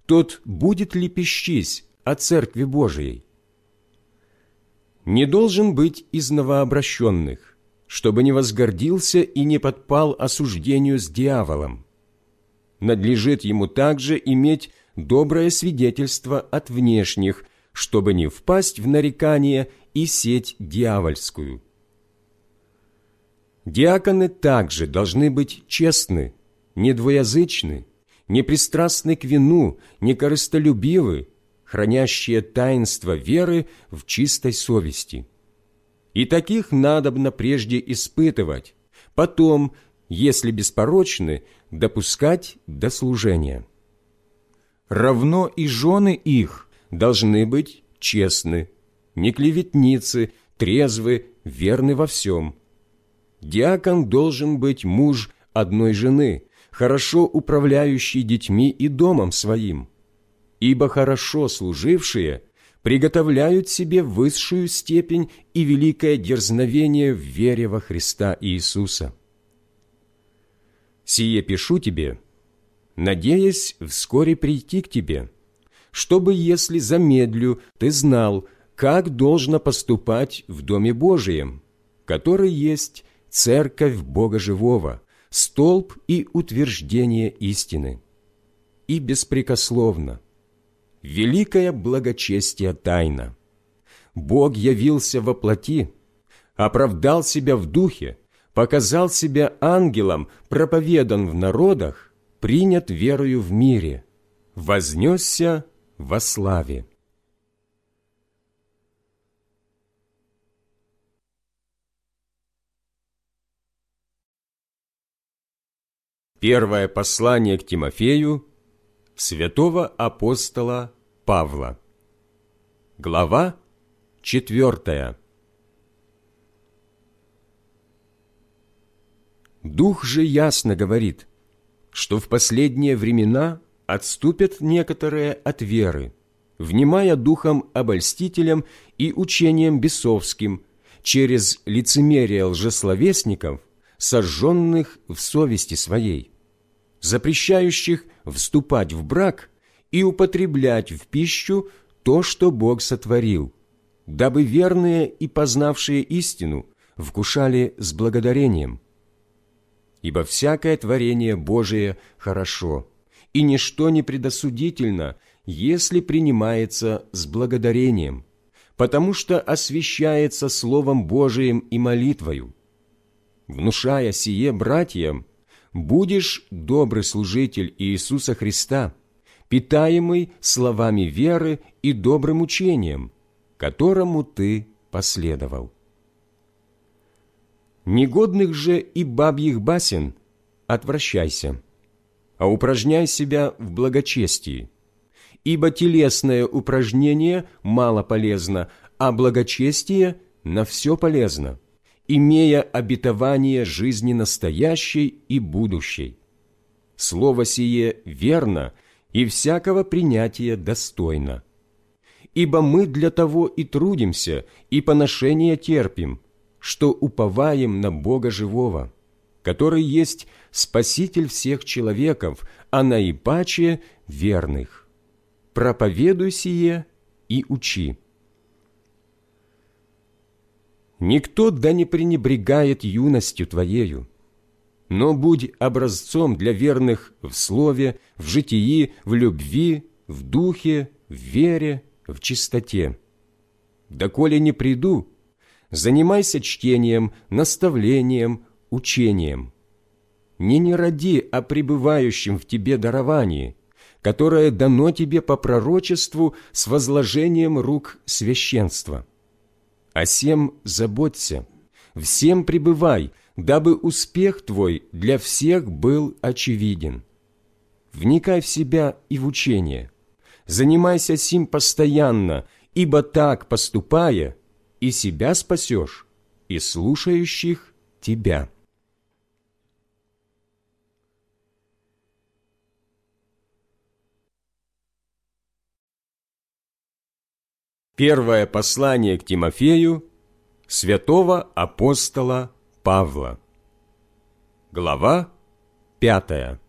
тот будет лепещись о Церкви Божией, не должен быть из новообращенных, чтобы не возгордился и не подпал осуждению с дьяволом. Надлежит ему также иметь доброе свидетельство от внешних, чтобы не впасть в нарекание и сеть дьявольскую. Диаконы также должны быть честны, недвоязычны, непристрастны к вину, некорыстолюбивы, хранящие таинство веры в чистой совести. И таких надобно прежде испытывать, потом, если беспорочны, допускать до служения. Равно и жены их должны быть честны, не клеветницы, трезвы, верны во всем. Диакон должен быть муж одной жены, хорошо управляющий детьми и домом своим, ибо хорошо служившие приготовляют себе высшую степень и великое дерзновение в вере во Христа Иисуса. Сие пишу тебе, надеясь вскоре прийти к тебе, чтобы, если замедлю, ты знал, как должно поступать в Доме Божием, который есть Церковь Бога Живого, столб и утверждение истины. И беспрекословно, великое благочестие тайна. Бог явился во плоти, оправдал себя в духе, показал себя ангелом, проповедан в народах, принят верою в мире, вознесся во славе. Первое послание к Тимофею святого апостола Павла. Глава четвертая. Дух же ясно говорит, что в последние времена отступят некоторые от веры, внимая духом обольстителям и учением бесовским, через лицемерие лжесловесников, сожженных в совести своей запрещающих вступать в брак и употреблять в пищу то, что Бог сотворил, дабы верные и познавшие истину вкушали с благодарением. Ибо всякое творение Божие хорошо, и ничто не предосудительно, если принимается с благодарением, потому что освящается Словом Божиим и молитвою. Внушая сие братьям, будешь добрый служитель Иисуса Христа, питаемый словами веры и добрым учением, которому ты последовал. Негодных же и бабьих басен отвращайся, а упражняй себя в благочестии, ибо телесное упражнение мало полезно, а благочестие на все полезно имея обетование жизни настоящей и будущей. Слово сие верно и всякого принятия достойно. Ибо мы для того и трудимся, и поношения терпим, что уповаем на Бога живого, который есть Спаситель всех человеков, а наипаче верных. Проповедуй сие и учи. Никто да не пренебрегает юностью твоею, но будь образцом для верных в слове, в житии, в любви, в духе, в вере, в чистоте. Доколе не приду, занимайся чтением, наставлением, учением. Не не ради о пребывающем в тебе даровании, которое дано тебе по пророчеству с возложением рук священства о сем заботься, всем пребывай, дабы успех твой для всех был очевиден. Вникай в себя и в учение, занимайся сим постоянно, ибо так, поступая, и себя спасешь, и слушающих тебя». Первое послание к Тимофею святого апостола Павла. Глава пятая.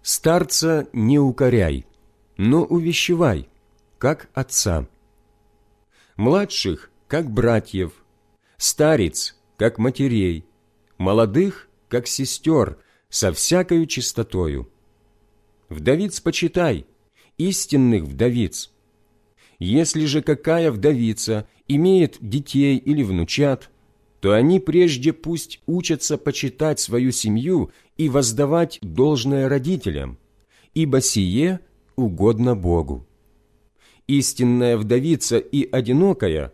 Старца не укоряй, но увещевай, как отца. Младших, как братьев, старец, как матерей, молодых, как сестер, со всякою чистотою вдовиц почитай, истинных вдовиц. Если же какая вдовица имеет детей или внучат, то они прежде пусть учатся почитать свою семью и воздавать должное родителям, ибо сие угодно Богу. Истинная вдовица и одинокая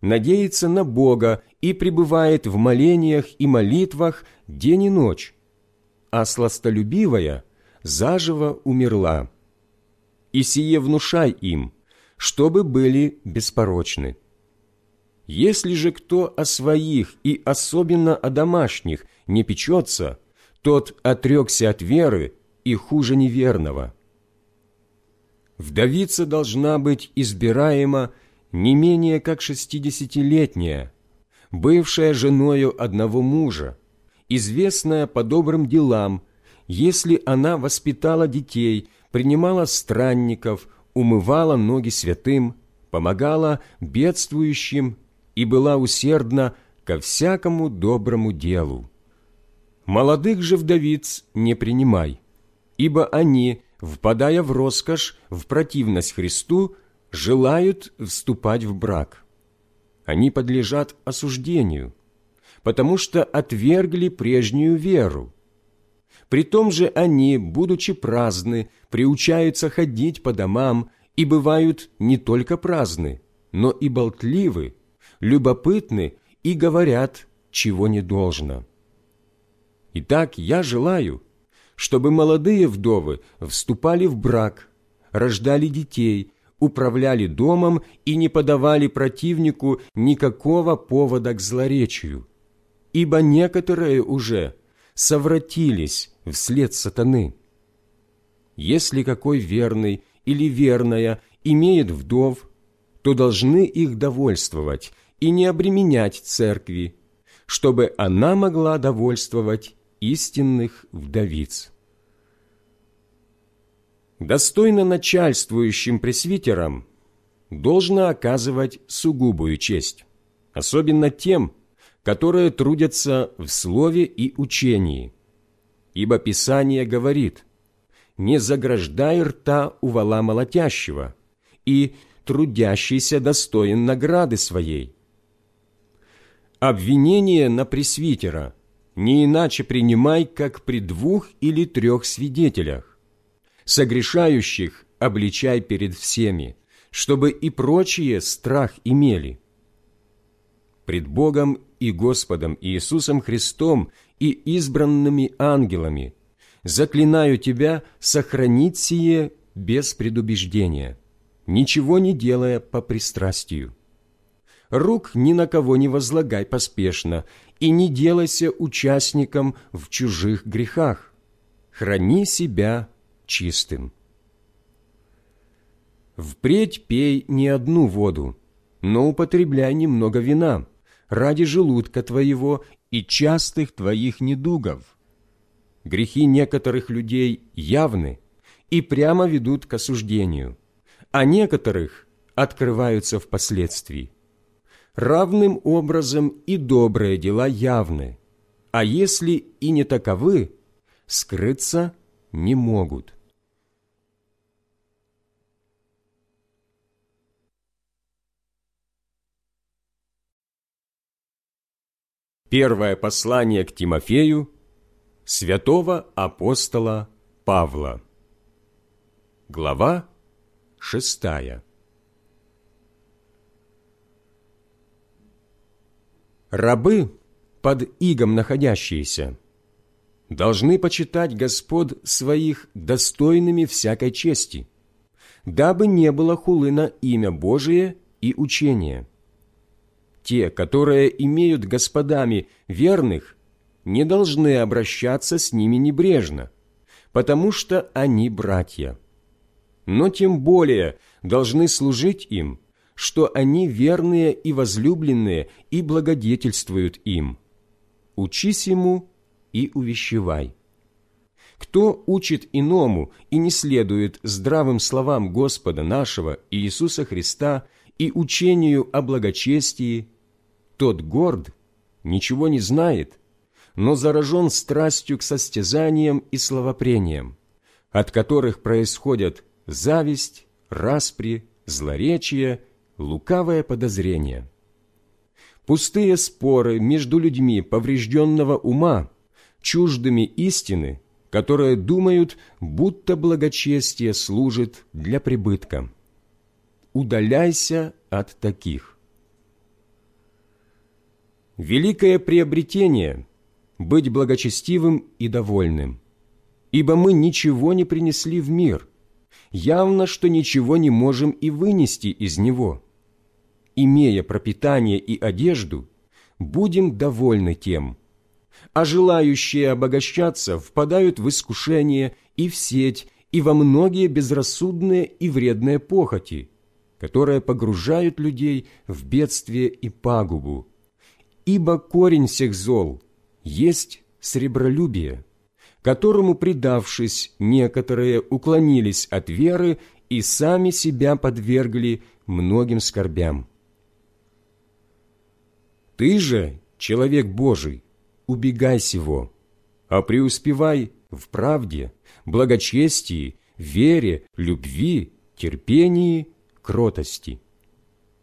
надеется на Бога и пребывает в молениях и молитвах день и ночь, а сластолюбивая заживо умерла. И сие внушай им, чтобы были беспорочны. Если же кто о своих и особенно о домашних не печется, тот отрекся от веры и хуже неверного. Вдовица должна быть избираема не менее как шестидесятилетняя, бывшая женою одного мужа, известная по добрым делам, если она воспитала детей, принимала странников, умывала ноги святым, помогала бедствующим и была усердна ко всякому доброму делу. Молодых же вдовиц не принимай, ибо они, впадая в роскошь, в противность Христу, желают вступать в брак. Они подлежат осуждению, потому что отвергли прежнюю веру. При том же они, будучи праздны, приучаются ходить по домам и бывают не только праздны, но и болтливы, любопытны и говорят, чего не должно. Итак, я желаю, чтобы молодые вдовы вступали в брак, рождали детей, управляли домом и не подавали противнику никакого повода к злоречию, ибо некоторые уже совратились вслед сатаны. Если какой верный или верная имеет вдов, то должны их довольствовать и не обременять церкви, чтобы она могла довольствовать истинных вдовиц. Достойно начальствующим пресвитерам должно оказывать сугубую честь, особенно тем, которые трудятся в слове и учении. Ибо Писание говорит, «Не заграждай рта у вала молотящего, и трудящийся достоин награды своей». Обвинение на пресвитера не иначе принимай, как при двух или трех свидетелях. Согрешающих обличай перед всеми, чтобы и прочие страх имели. Пред Богом и Господом Иисусом Христом и избранными ангелами заклинаю тебя сохранить сие без предубеждения, ничего не делая по пристрастию рук ни на кого не возлагай поспешно и не делайся участником в чужих грехах. Храни себя чистым. Впредь пей не одну воду, но употребляй немного вина ради желудка твоего и частых твоих недугов. Грехи некоторых людей явны и прямо ведут к осуждению, а некоторых открываются впоследствии равным образом и добрые дела явны, а если и не таковы, скрыться не могут. Первое послание к Тимофею святого апостола Павла. Глава шестая. Рабы, под игом находящиеся, должны почитать Господ своих достойными всякой чести, дабы не было хулы на имя Божие и учение. Те, которые имеют господами верных, не должны обращаться с ними небрежно, потому что они братья. Но тем более должны служить им – что они верные и возлюбленные и благодетельствуют им. Учись ему и увещевай. Кто учит иному и не следует здравым словам Господа нашего Иисуса Христа и учению о благочестии, тот горд, ничего не знает, но заражен страстью к состязаниям и словопрениям, от которых происходят зависть, распри, злоречие лукавое подозрение. пустые споры между людьми поврежденного ума, чуждыми истины, которые думают, будто благочестие служит для прибытка. Удаляйся от таких. Великое приобретение – быть благочестивым и довольным, ибо мы ничего не принесли в мир, явно, что ничего не можем и вынести из него. Имея пропитание и одежду, будем довольны тем – а желающие обогащаться впадают в искушение и в сеть, и во многие безрассудные и вредные похоти, которые погружают людей в бедствие и пагубу. Ибо корень всех зол есть сребролюбие, которому, предавшись, некоторые уклонились от веры и сами себя подвергли многим скорбям. Ты же, человек Божий, убегай сего, а преуспевай в правде, благочестии, вере, любви, терпении, кротости.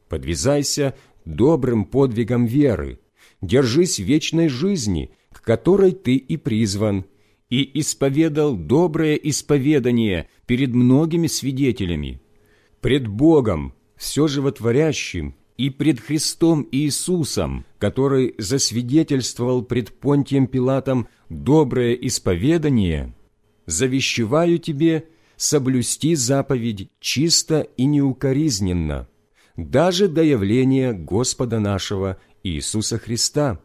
Подвязайся добрым подвигом веры, держись вечной жизни, к которой ты и призван, и исповедал доброе исповедание перед многими свидетелями, пред Богом, все животворящим и пред Христом Иисусом, который засвидетельствовал пред Понтием Пилатом доброе исповедание, завещеваю тебе соблюсти заповедь чисто и неукоризненно, даже до явления Господа нашего Иисуса Христа,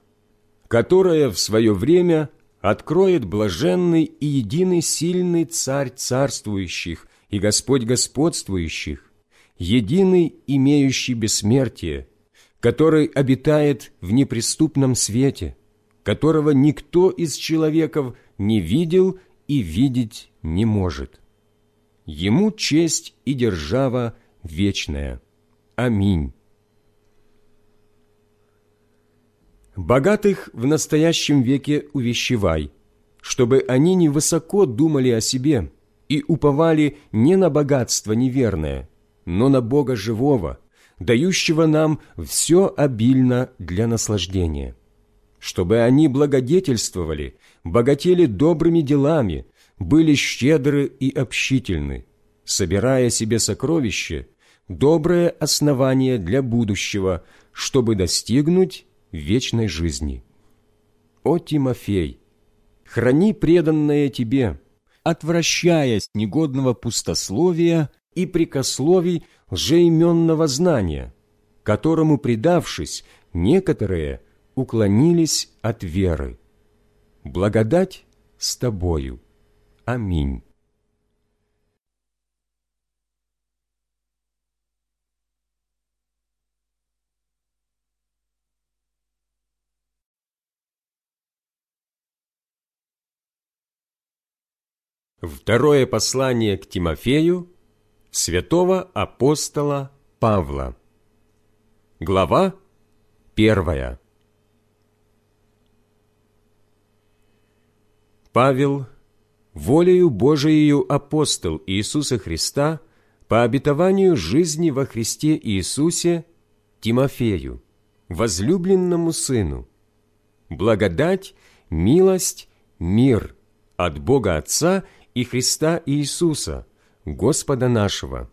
которое в свое время откроет блаженный и единый сильный Царь царствующих и Господь господствующих, единый, имеющий бессмертие, который обитает в неприступном свете, которого никто из человеков не видел и видеть не может. Ему честь и держава вечная. Аминь. Богатых в настоящем веке увещевай, чтобы они невысоко думали о себе и уповали не на богатство неверное, но на Бога живого, дающего нам все обильно для наслаждения, чтобы они благодетельствовали, богатели добрыми делами, были щедры и общительны, собирая себе сокровище, доброе основание для будущего, чтобы достигнуть вечной жизни. О Тимофей, храни преданное тебе, отвращаясь негодного пустословия и прикословий лжеименного знания, которому, предавшись, некоторые уклонились от веры. Благодать с тобою. Аминь. Второе послание к Тимофею святого апостола Павла. Глава первая. Павел, волею Божией апостол Иисуса Христа, по обетованию жизни во Христе Иисусе, Тимофею, возлюбленному сыну, благодать, милость, мир от Бога Отца и Христа Иисуса – Господа нашего.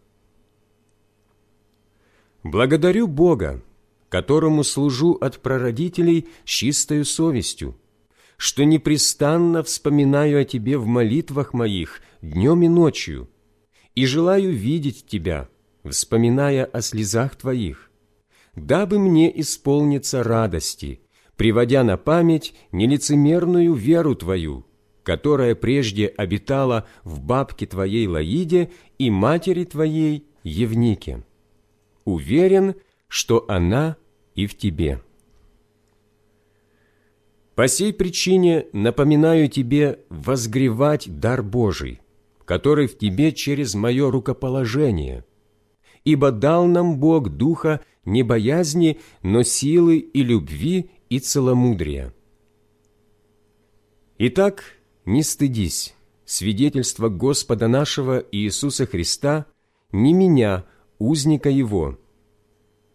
Благодарю Бога, которому служу от прародителей с чистою совестью, что непрестанно вспоминаю о Тебе в молитвах моих днем и ночью, и желаю видеть Тебя, вспоминая о слезах Твоих, дабы мне исполниться радости, приводя на память нелицемерную веру Твою, которая прежде обитала в бабке твоей Лаиде и матери твоей Евнике. Уверен, что она и в тебе. По сей причине напоминаю тебе возгревать дар Божий, который в тебе через мое рукоположение, ибо дал нам Бог духа не боязни, но силы и любви и целомудрия. Итак, не стыдись свидетельства Господа нашего Иисуса Христа, не меня, узника Его.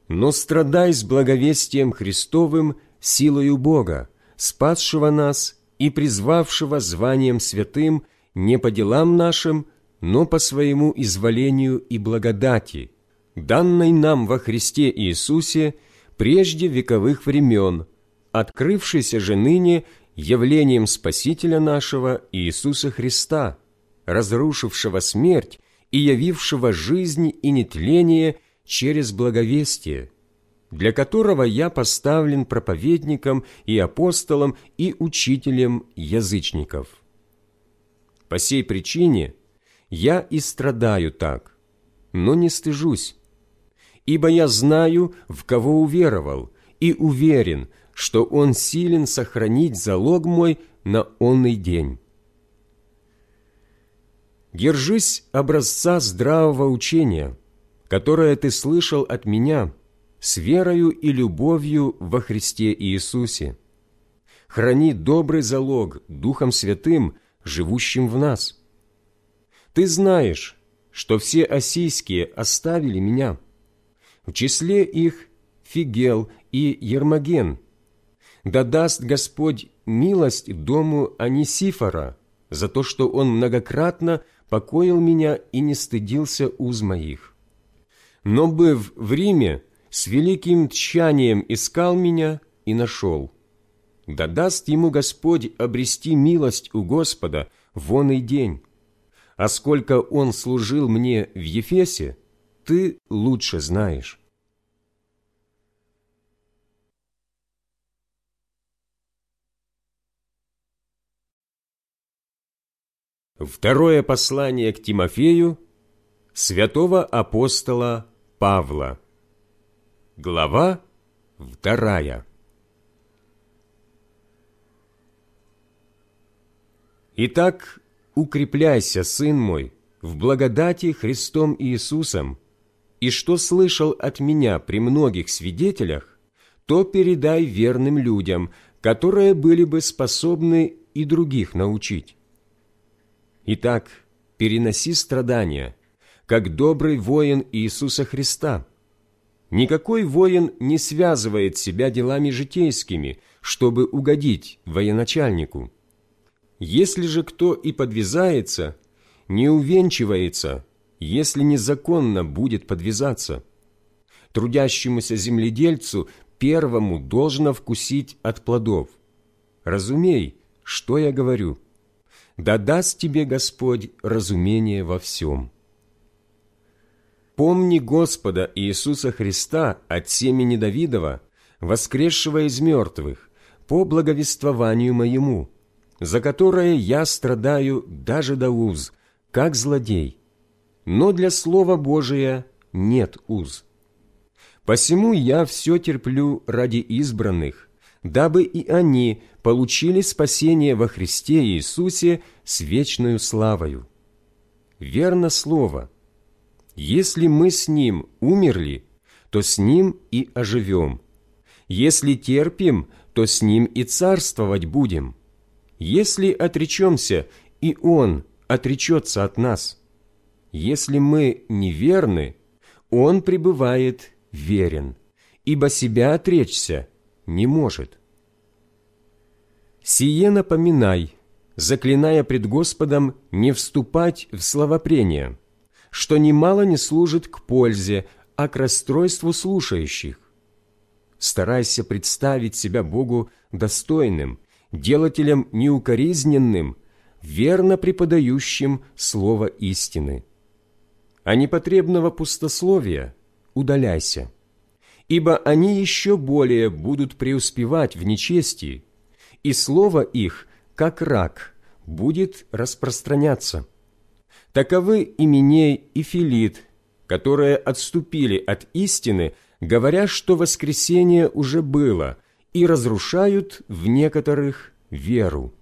но страдай с благовестием Христовым силою Бога, спасшего нас и призвавшего званием святым не по делам нашим, но по своему изволению и благодати, данной нам во Христе Иисусе прежде вековых времен, открывшейся же ныне явлением Спасителя нашего Иисуса Христа, разрушившего смерть и явившего жизнь и нетление через благовестие, для которого я поставлен проповедником и апостолом и учителем язычников. По сей причине я и страдаю так, но не стыжусь, ибо я знаю, в кого уверовал, и уверен, что Он силен сохранить залог мой на онный день. Держись образца здравого учения, которое ты слышал от меня, с верою и любовью во Христе Иисусе. Храни добрый залог Духом Святым, живущим в нас. Ты знаешь, что все осийские оставили меня. В числе их Фигел и Ермоген. Да даст Господь милость дому Анисифора за то, что он многократно покоил меня и не стыдился уз моих. Но, быв в Риме, с великим тщанием искал меня и нашел. Да даст ему Господь обрести милость у Господа в оный день. А сколько он служил мне в Ефесе, ты лучше знаешь. Второе послание к Тимофею святого апостола Павла. Глава вторая. Итак, укрепляйся, сын мой, в благодати Христом Иисусом, и что слышал от меня при многих свидетелях, то передай верным людям, которые были бы способны и других научить. Итак, переноси страдания, как добрый воин Иисуса Христа. Никакой воин не связывает себя делами житейскими, чтобы угодить военачальнику. Если же кто и подвязается, не увенчивается, если незаконно будет подвязаться. Трудящемуся земледельцу первому должно вкусить от плодов. Разумей, что я говорю – да даст тебе Господь разумение во всем. Помни Господа Иисуса Христа от семени Давидова, воскресшего из мертвых, по благовествованию моему, за которое я страдаю даже до уз, как злодей. Но для Слова Божия нет уз. Посему я все терплю ради избранных, дабы и они получили спасение во Христе Иисусе с вечную славою. Верно слово. Если мы с Ним умерли, то с Ним и оживем. Если терпим, то с Ним и царствовать будем. Если отречемся, и Он отречется от нас. Если мы неверны, Он пребывает верен, ибо себя отречься не может. Сие напоминай, заклиная пред Господом не вступать в словопрение, что немало не служит к пользе, а к расстройству слушающих. Старайся представить себя Богу достойным, делателем неукоризненным, верно преподающим слово истины. А непотребного пустословия удаляйся ибо они еще более будут преуспевать в нечестии, и слово их, как рак, будет распространяться. Таковы Именей и Филит, которые отступили от истины, говоря, что воскресение уже было, и разрушают в некоторых веру.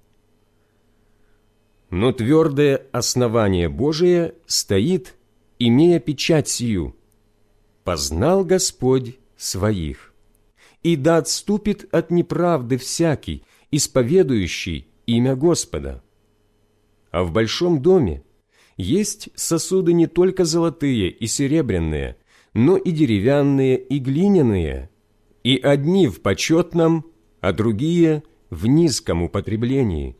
Но твердое основание Божие стоит, имея печать сию. «Познал Господь своих. И да отступит от неправды всякий, исповедующий имя Господа. А в большом доме есть сосуды не только золотые и серебряные, но и деревянные, и глиняные, и одни в почетном, а другие в низком употреблении.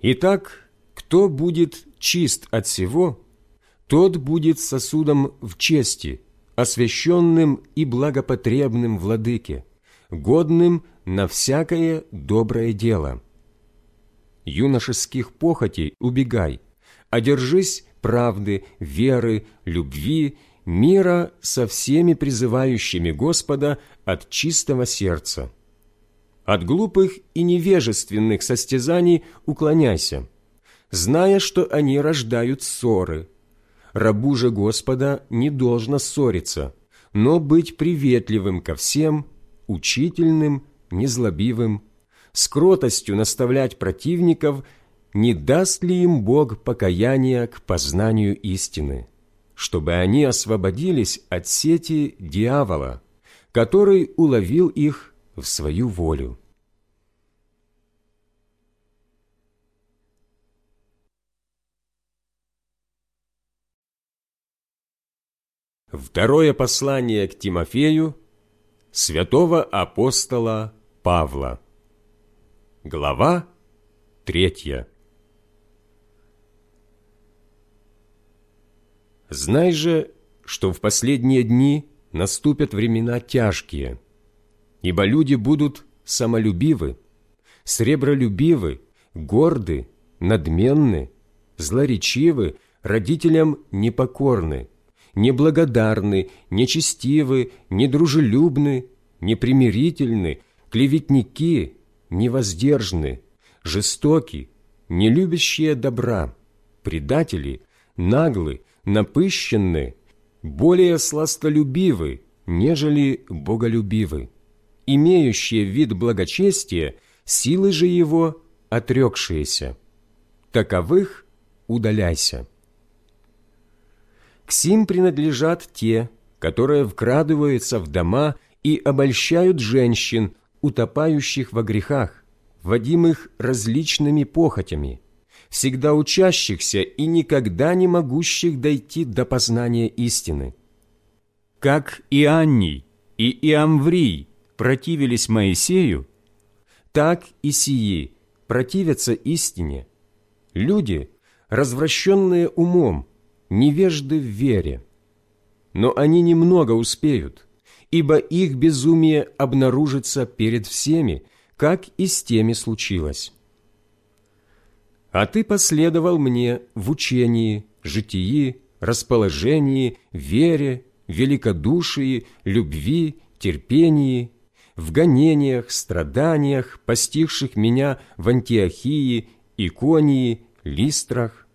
Итак, кто будет чист от всего, тот будет сосудом в чести, освященным и благопотребным владыке, годным на всякое доброе дело. Юношеских похотей убегай, одержись правды, веры, любви, мира со всеми призывающими Господа от чистого сердца. От глупых и невежественных состязаний уклоняйся, зная, что они рождают ссоры. Рабу же Господа не должно ссориться, но быть приветливым ко всем, учительным, незлобивым, с кротостью наставлять противников, не даст ли им Бог покаяния к познанию истины, чтобы они освободились от сети дьявола, который уловил их в свою волю. Второе послание к Тимофею святого апостола Павла. Глава третья. Знай же, что в последние дни наступят времена тяжкие, ибо люди будут самолюбивы, сребролюбивы, горды, надменны, злоречивы, родителям непокорны, неблагодарны, нечестивы, недружелюбны, непримирительны, клеветники, невоздержны, жестоки, нелюбящие добра, предатели, наглы, напыщенны, более сластолюбивы, нежели боголюбивы, имеющие вид благочестия, силы же его отрекшиеся. Таковых удаляйся. К сим принадлежат те, которые вкрадываются в дома и обольщают женщин, утопающих во грехах, водимых различными похотями, всегда учащихся и никогда не могущих дойти до познания истины. Как и Анний и Иамврий противились Моисею, так и сии противятся истине. Люди, развращенные умом, невежды в вере. Но они немного успеют, ибо их безумие обнаружится перед всеми, как и с теми случилось. А ты последовал мне в учении, житии, расположении, вере, великодушии, любви, терпении, в гонениях, страданиях, постигших меня в Антиохии, Иконии, Листрах,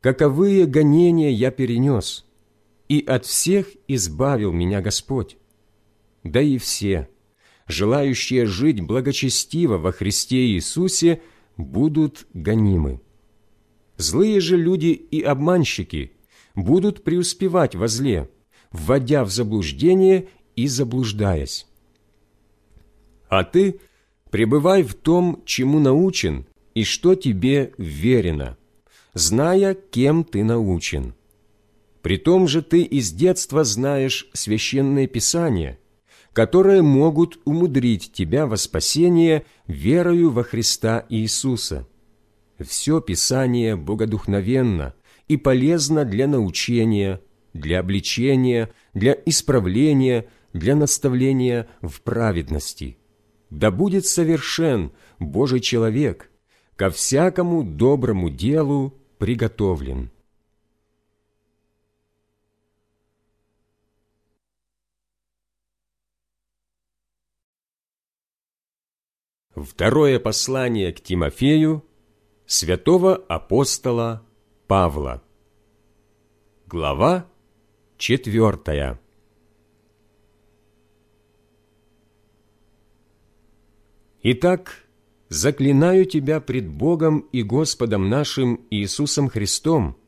каковые гонения я перенес, и от всех избавил меня Господь. Да и все, желающие жить благочестиво во Христе Иисусе, будут гонимы. Злые же люди и обманщики будут преуспевать во зле, вводя в заблуждение и заблуждаясь. А ты пребывай в том, чему научен и что тебе верено – зная, кем ты научен. При том же ты из детства знаешь священное писание, которые могут умудрить тебя во спасение верою во Христа Иисуса. Все Писание богодухновенно и полезно для научения, для обличения, для исправления, для наставления в праведности. Да будет совершен Божий человек ко всякому доброму делу приготовлен. Второе послание к Тимофею святого апостола Павла. Глава четвертая. Итак, заклинаю тебя пред Богом и Господом нашим Иисусом Христом,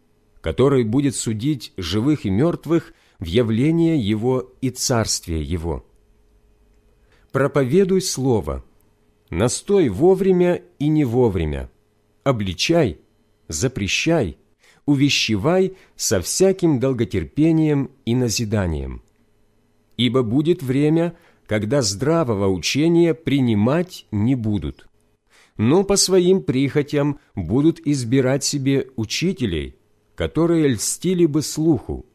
который будет судить живых и мертвых в явление Его и Царствие Его. Проповедуй Слово, настой вовремя и не вовремя, обличай, запрещай, увещевай со всяким долготерпением и назиданием. Ибо будет время, когда здравого учения принимать не будут, но по своим прихотям будут избирать себе учителей, которые льстили бы слуху,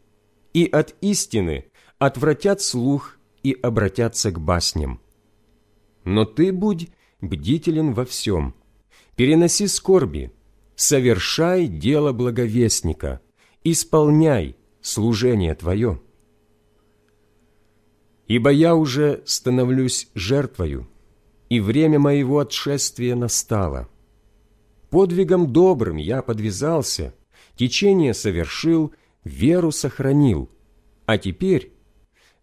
и от истины отвратят слух и обратятся к басням. Но ты будь бдителен во всем, переноси скорби, совершай дело благовестника, исполняй служение твое. Ибо я уже становлюсь жертвою, и время моего отшествия настало. Подвигом добрым я подвязался, течение совершил, веру сохранил, а теперь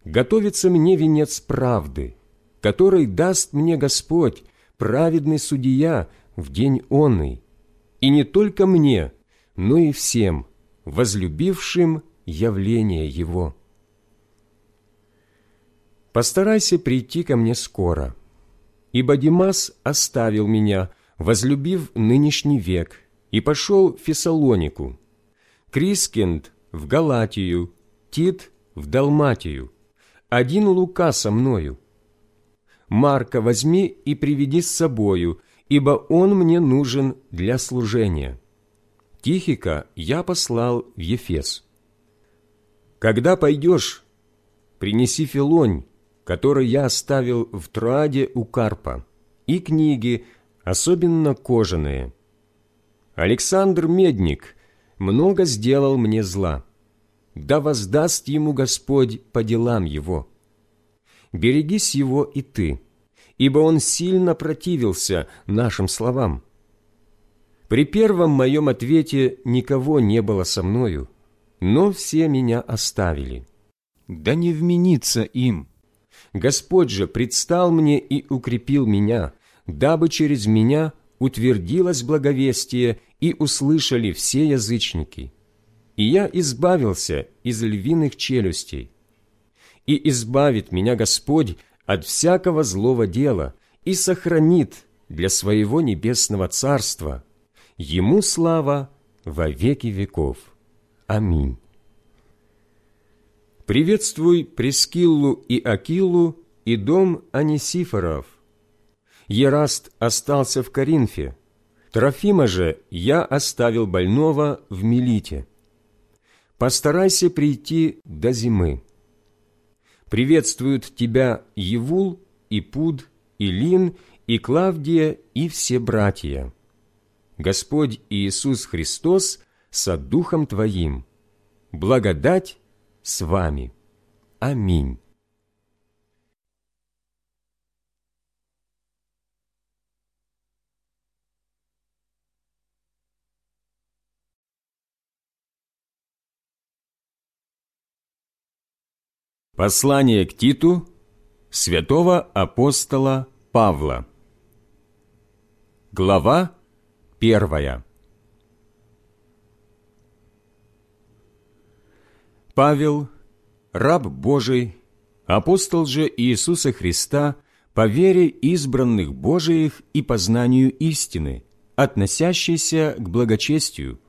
готовится мне венец правды, который даст мне Господь, праведный судья, в день онный, и не только мне, но и всем, возлюбившим явление Его. Постарайся прийти ко мне скоро, ибо Димас оставил меня, возлюбив нынешний век, и пошел в Фессалонику, Крискинд в Галатию, Тит в Далматию, один Лука со мною. Марка возьми и приведи с собою, ибо он мне нужен для служения. Тихика я послал в Ефес. Когда пойдешь, принеси филонь, который я оставил в Троаде у Карпа, и книги, особенно кожаные. Александр Медник много сделал мне зла. Да воздаст ему Господь по делам его. Берегись его и ты, ибо он сильно противился нашим словам. При первом моем ответе никого не было со мною, но все меня оставили. Да не вменится им. Господь же предстал мне и укрепил меня, дабы через меня утвердилось благовестие и услышали все язычники. И я избавился из львиных челюстей. И избавит меня Господь от всякого злого дела и сохранит для своего небесного царства. Ему слава во веки веков. Аминь. Приветствуй Прескиллу и Акилу и дом Анисифоров. Ераст остался в Коринфе, Трофима же я оставил больного в Милите. Постарайся прийти до зимы приветствуют тебя Евул, и Пуд, и Лин, и Клавдия, и все братья. Господь Иисус Христос со Духом Твоим. Благодать с вами. Аминь. Послание к Титу святого апостола Павла. Глава первая. Павел, раб Божий, апостол же Иисуса Христа, по вере избранных Божиих и познанию истины, относящейся к благочестию,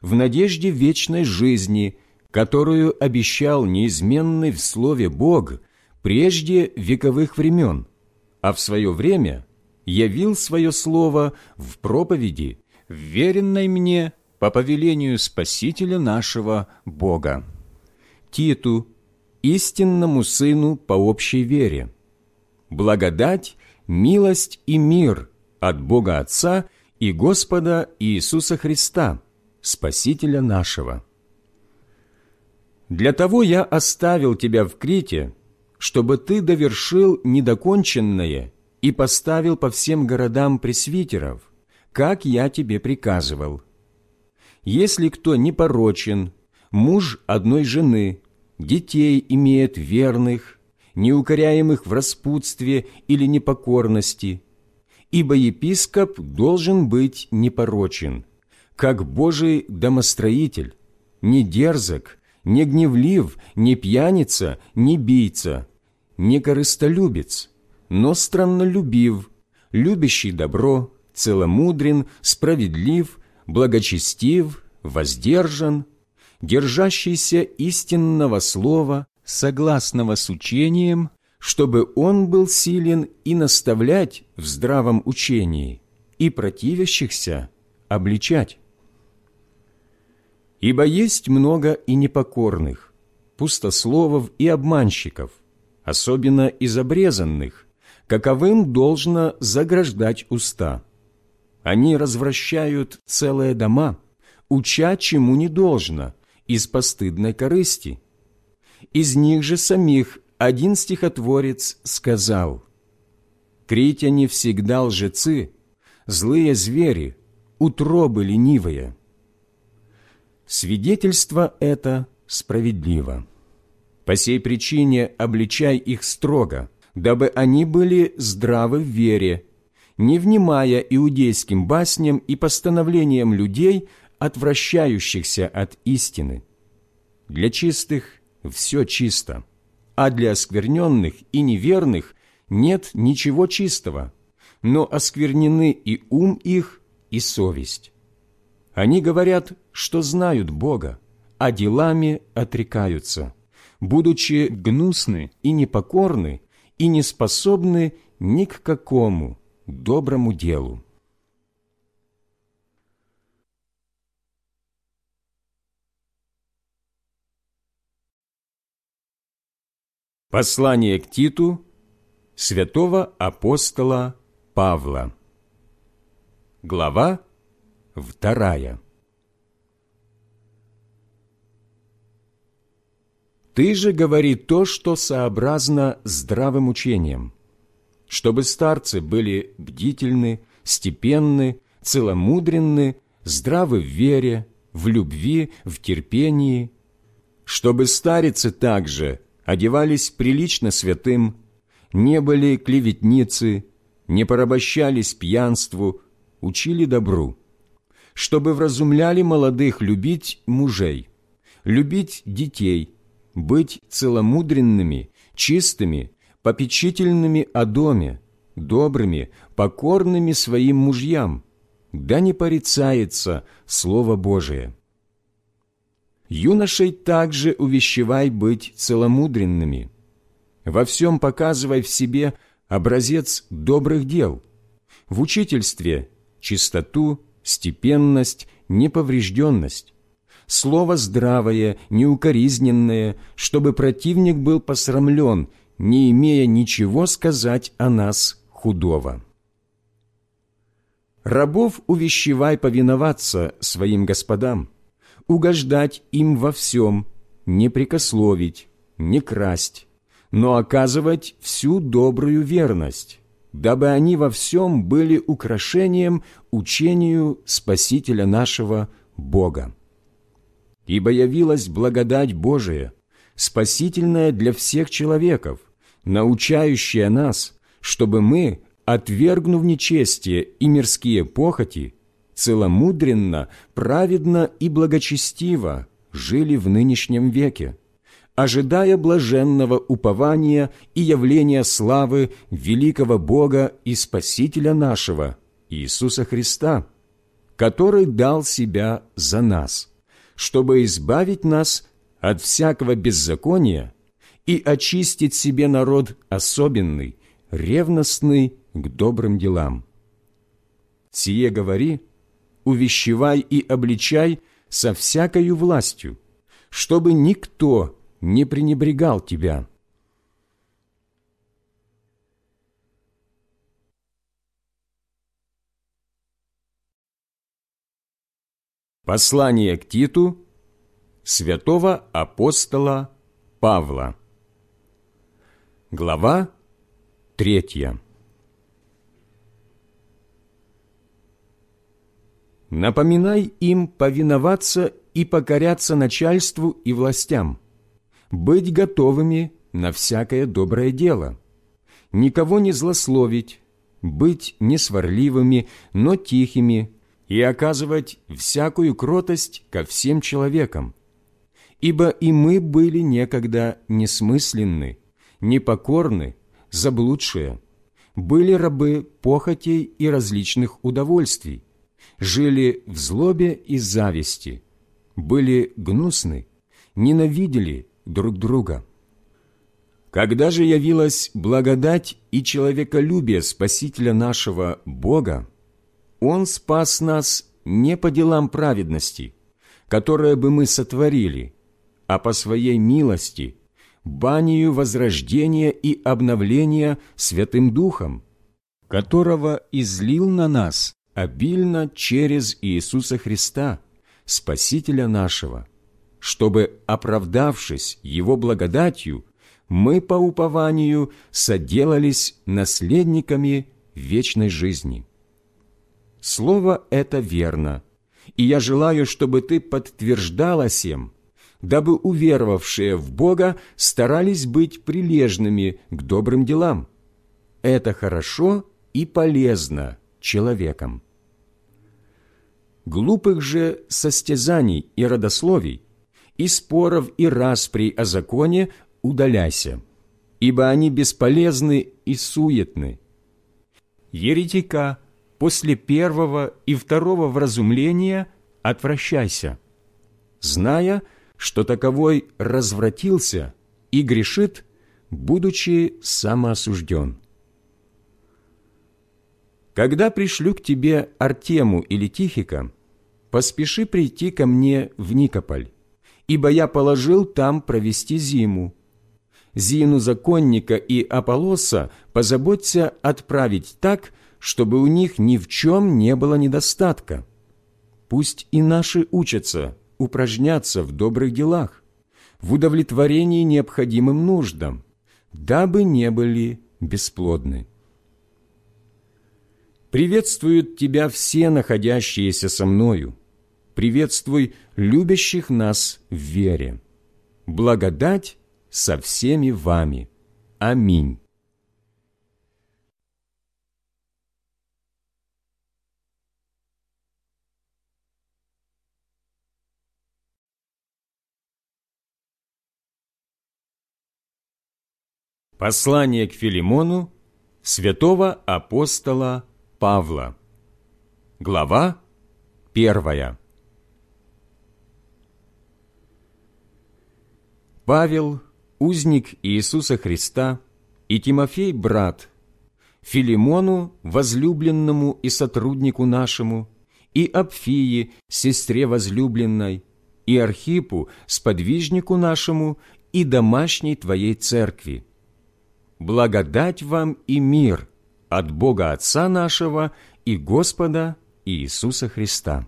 в надежде вечной жизни – которую обещал неизменный в Слове Бог прежде вековых времен, а в свое время явил свое Слово в проповеди, веренной мне по повелению Спасителя нашего Бога. Титу, истинному сыну по общей вере. Благодать, милость и мир от Бога Отца и Господа Иисуса Христа, Спасителя нашего. Для того я оставил тебя в Крите, чтобы ты довершил недоконченное и поставил по всем городам пресвитеров, как я тебе приказывал. Если кто непорочен, муж одной жены, детей имеет верных, неукоряемых в распутстве или непокорности, ибо епископ должен быть непорочен, как Божий домостроитель, не дерзок, не гневлив, не пьяница, не бийца, не корыстолюбец, но страннолюбив, любящий добро, целомудрен, справедлив, благочестив, воздержан, держащийся истинного слова, согласного с учением, чтобы он был силен и наставлять в здравом учении, и противящихся обличать. Ибо есть много и непокорных, пустословов и обманщиков, особенно из обрезанных, каковым должно заграждать уста. Они развращают целые дома, уча чему не должно, из постыдной корысти. Из них же самих один стихотворец сказал, «Критяне всегда лжецы, злые звери, утробы ленивые». Свидетельство это справедливо. По сей причине обличай их строго, дабы они были здравы в вере, не внимая иудейским басням и постановлениям людей, отвращающихся от истины. Для чистых все чисто, а для оскверненных и неверных нет ничего чистого, но осквернены и ум их, и совесть. Они говорят, что знают Бога, а делами отрекаются, будучи гнусны и непокорны, и не способны ни к какому доброму делу. Послание к Титу святого апостола Павла Глава вторая. Ты же говори то, что сообразно здравым учением, чтобы старцы были бдительны, степенны, целомудренны, здравы в вере, в любви, в терпении, чтобы старицы также одевались прилично святым, не были клеветницы, не порабощались пьянству, учили добру, чтобы вразумляли молодых любить мужей, любить детей, быть целомудренными, чистыми, попечительными о доме, добрыми, покорными своим мужьям, да не порицается Слово Божие. Юношей также увещевай быть целомудренными. Во всем показывай в себе образец добрых дел. В учительстве – чистоту, степенность, неповрежденность слово здравое, неукоризненное, чтобы противник был посрамлен, не имея ничего сказать о нас худого. Рабов увещевай повиноваться своим господам, угождать им во всем, не прикословить, не красть, но оказывать всю добрую верность, дабы они во всем были украшением учению Спасителя нашего Бога. Ибо явилась благодать Божия, спасительная для всех человеков, научающая нас, чтобы мы, отвергнув нечестие и мирские похоти, целомудренно, праведно и благочестиво жили в нынешнем веке, ожидая блаженного упования и явления славы великого Бога и Спасителя нашего, Иисуса Христа, который дал Себя за нас» чтобы избавить нас от всякого беззакония и очистить себе народ особенный, ревностный к добрым делам. Сие говори, увещевай и обличай со всякою властью, чтобы никто не пренебрегал тебя». Послание к Титу святого апостола Павла. Глава третья. Напоминай им повиноваться и покоряться начальству и властям, быть готовыми на всякое доброе дело, никого не злословить, быть несварливыми, но тихими, и оказывать всякую кротость ко всем человекам. Ибо и мы были некогда несмысленны, непокорны, заблудшие, были рабы похотей и различных удовольствий, жили в злобе и зависти, были гнусны, ненавидели друг друга. Когда же явилась благодать и человеколюбие Спасителя нашего Бога, Он спас нас не по делам праведности, которые бы мы сотворили, а по Своей милости, банию возрождения и обновления Святым Духом, которого излил на нас обильно через Иисуса Христа, Спасителя нашего, чтобы, оправдавшись Его благодатью, мы по упованию соделались наследниками вечной жизни. Слово это верно, и я желаю, чтобы ты подтверждала сем, дабы уверовавшие в Бога старались быть прилежными к добрым делам. Это хорошо и полезно человеком. Глупых же состязаний и родословий, и споров и расприй о законе удаляйся, ибо они бесполезны и суетны. Еретика после первого и второго вразумления отвращайся, зная, что таковой развратился и грешит, будучи самоосужден. Когда пришлю к тебе Артему или Тихика, поспеши прийти ко мне в Никополь, ибо я положил там провести зиму. Зину законника и Аполоса позаботься отправить так, чтобы у них ни в чем не было недостатка. Пусть и наши учатся упражняться в добрых делах, в удовлетворении необходимым нуждам, дабы не были бесплодны. Приветствуют тебя все находящиеся со мною. Приветствуй любящих нас в вере. Благодать со всеми вами. Аминь. Послание к Филимону святого апостола Павла. Глава первая. Павел, узник Иисуса Христа, и Тимофей, брат, Филимону, возлюбленному и сотруднику нашему, и Апфии, сестре возлюбленной, и Архипу, сподвижнику нашему, и домашней Твоей церкви. Благодать вам и мир – от Бога Отца нашего и Господа Иисуса Христа.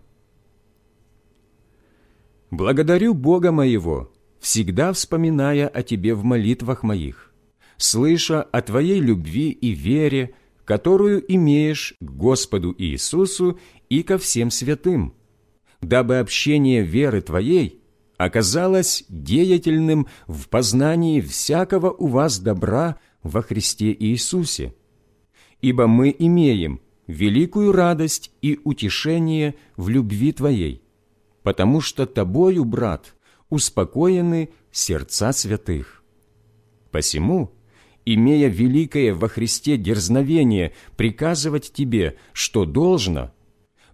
Благодарю Бога моего, всегда вспоминая о Тебе в молитвах моих, слыша о Твоей любви и вере, которую имеешь к Господу Иисусу и ко всем святым, дабы общение веры Твоей оказалось деятельным в познании всякого у вас добра во Христе Иисусе. Ибо мы имеем великую радость и утешение в любви Твоей, потому что Тобою, брат, успокоены сердца святых. Посему, имея великое во Христе дерзновение приказывать Тебе, что должно,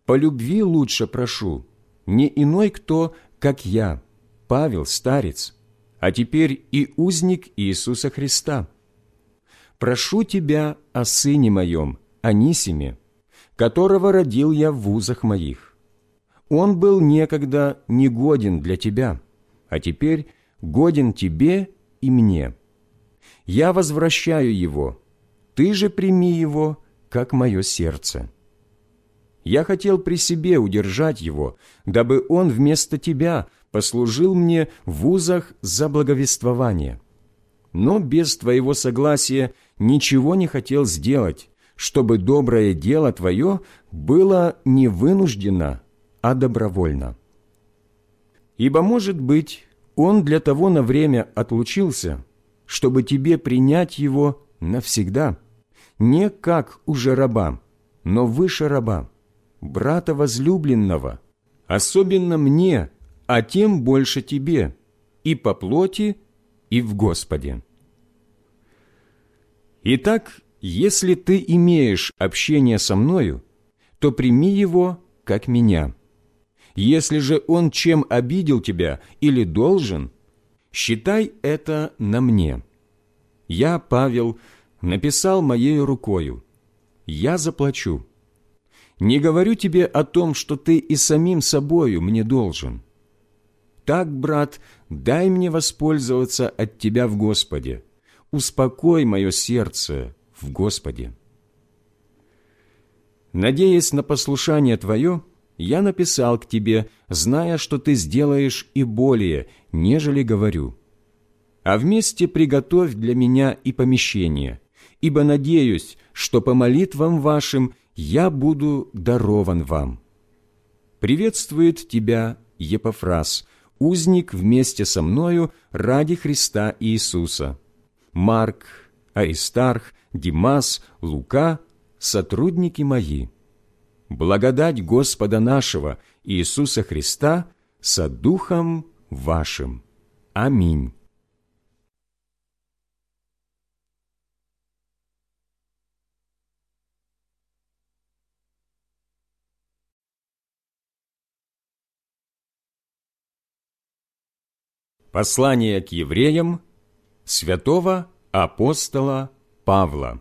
по любви лучше прошу, не иной кто, как я, Павел, старец, а теперь и узник Иисуса Христа, прошу тебя о сыне моем, Анисиме, которого родил я в вузах моих. Он был некогда негоден для тебя, а теперь годен тебе и мне. Я возвращаю его, ты же прими его, как мое сердце. Я хотел при себе удержать его, дабы он вместо тебя послужил мне в вузах за благовествование но без твоего согласия ничего не хотел сделать, чтобы доброе дело твое было не вынуждено, а добровольно. Ибо, может быть, он для того на время отлучился, чтобы тебе принять его навсегда, не как уже раба, но выше раба, брата возлюбленного, особенно мне, а тем больше тебе, и по плоти, и в Господе. Итак, если ты имеешь общение со мною, то прими его, как меня. Если же он чем обидел тебя или должен, считай это на мне. Я, Павел, написал моей рукою. Я заплачу. Не говорю тебе о том, что ты и самим собою мне должен. Так, брат, дай мне воспользоваться от тебя в Господе. Успокой мое сердце в Господе. Надеясь на послушание твое, я написал к тебе, зная, что ты сделаешь и более, нежели говорю. А вместе приготовь для меня и помещение, ибо надеюсь, что по молитвам вашим я буду дарован вам. Приветствует тебя Епофраз, узник вместе со мною ради Христа Иисуса. Марк, Аристарх, Димас, Лука, сотрудники мои – благодать Господа нашего Иисуса Христа со Духом вашим. Аминь. Послание к евреям святого апостола Павла.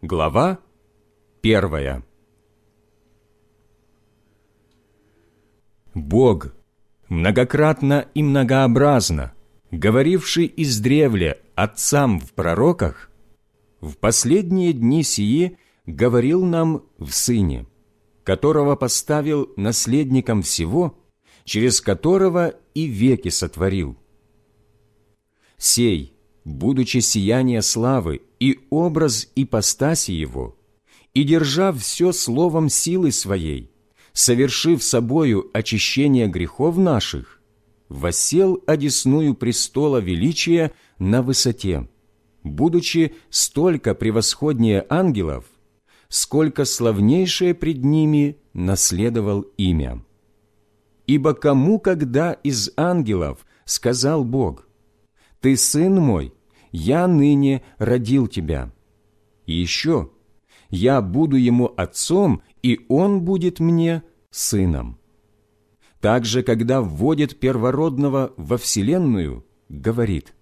Глава первая. Бог, многократно и многообразно, говоривший издревле отцам в пророках, в последние дни сии говорил нам в Сыне, которого поставил наследником всего, через которого и веки сотворил. Сей, будучи сияние славы и образ ипостаси Его, и держав все словом силы Своей, совершив собою очищение грехов наших, восел одесную престола величия на высоте, будучи столько превосходнее ангелов, сколько славнейшее пред ними наследовал имя. Ибо кому когда из ангелов сказал Бог, «Ты сын мой, я ныне родил тебя». И еще, «Я буду ему отцом, и он будет мне сыном. Также, когда вводит первородного во вселенную, говорит,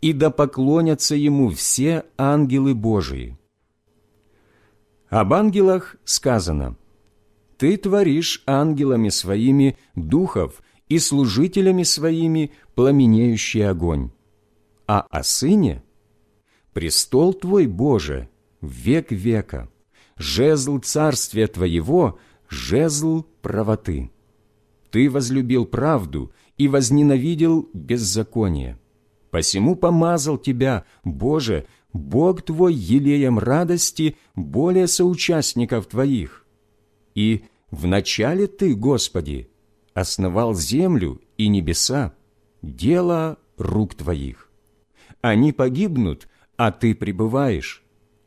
«И да поклонятся ему все ангелы Божии». Об ангелах сказано, «Ты творишь ангелами своими духов и служителями своими пламенеющий огонь». А о сыне «Престол твой, Боже, век века, жезл царствия твоего – жезл правоты. Ты возлюбил правду и возненавидел беззаконие. Посему помазал тебя, Боже, Бог твой елеем радости более соучастников твоих. И вначале ты, Господи, основал землю и небеса, дело рук твоих. Они погибнут, а ты пребываешь,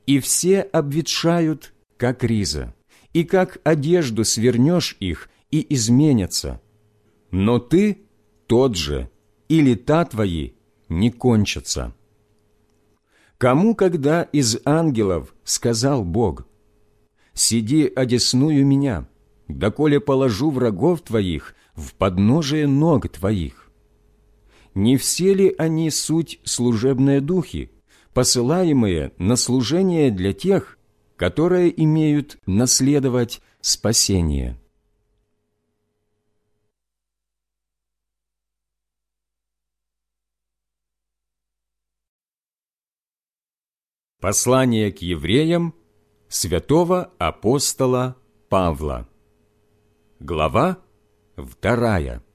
и все обветшают, как риза и как одежду свернешь их, и изменятся. Но ты тот же, и лета твои не кончатся. Кому когда из ангелов сказал Бог, «Сиди одесную меня, доколе положу врагов твоих в подножие ног твоих». Не все ли они суть служебные духи, посылаемые на служение для тех, которые имеют наследовать спасение. Послание к евреям святого апостола Павла. Глава вторая.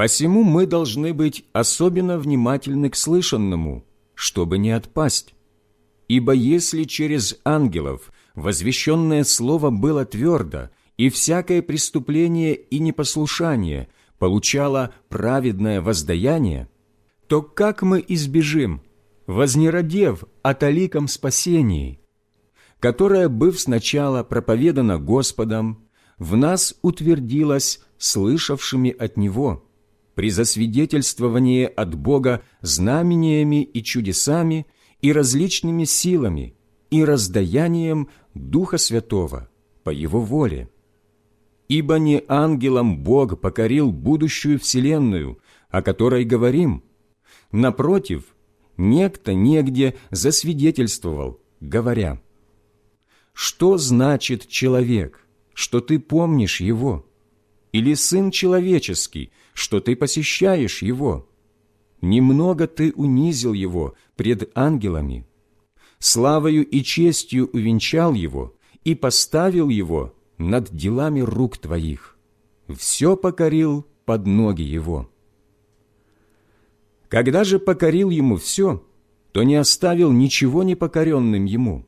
Посему мы должны быть особенно внимательны к слышанному – чтобы не отпасть. Ибо если через ангелов возвещенное слово было твердо, и всякое преступление и непослушание получало праведное воздаяние, то как мы избежим, вознеродев о таликом спасении, которое, быв сначала проповедано Господом, в нас утвердилось слышавшими от Него – при засвидетельствовании от Бога знамениями и чудесами и различными силами, и раздаянием Духа Святого по Его воле. Ибо не ангелам Бог покорил будущую вселенную, о которой говорим. Напротив, некто негде засвидетельствовал, говоря, «Что значит человек, что ты помнишь его? Или сын человеческий, что ты посещаешь его? Немного ты унизил его пред ангелами, славою и честью увенчал его и поставил его над делами рук твоих. Все покорил под ноги его. Когда же покорил ему все, то не оставил ничего непокоренным ему.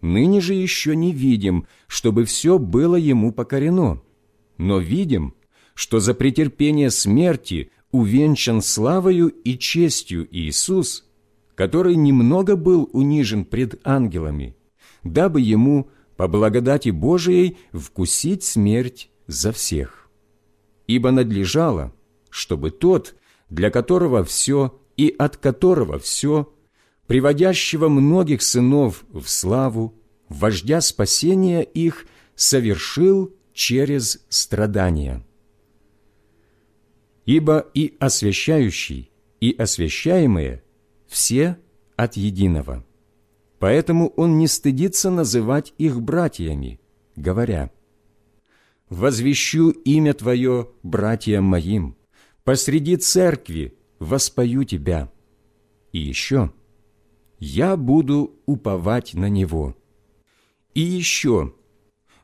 Ныне же еще не видим, чтобы все было ему покорено, но видим, что за претерпение смерти увенчан славою и честью Иисус, который немного был унижен пред ангелами, дабы ему по благодати Божией вкусить смерть за всех. Ибо надлежало, чтобы тот, для которого все и от которого все, приводящего многих сынов в славу, вождя спасения их, совершил через страдания. Ибо и освящающий, и освящаемые все от единого. Поэтому он не стыдится называть их братьями, говоря, «Возвещу имя Твое братьям моим, посреди церкви воспою Тебя». И еще, «Я буду уповать на Него». И еще,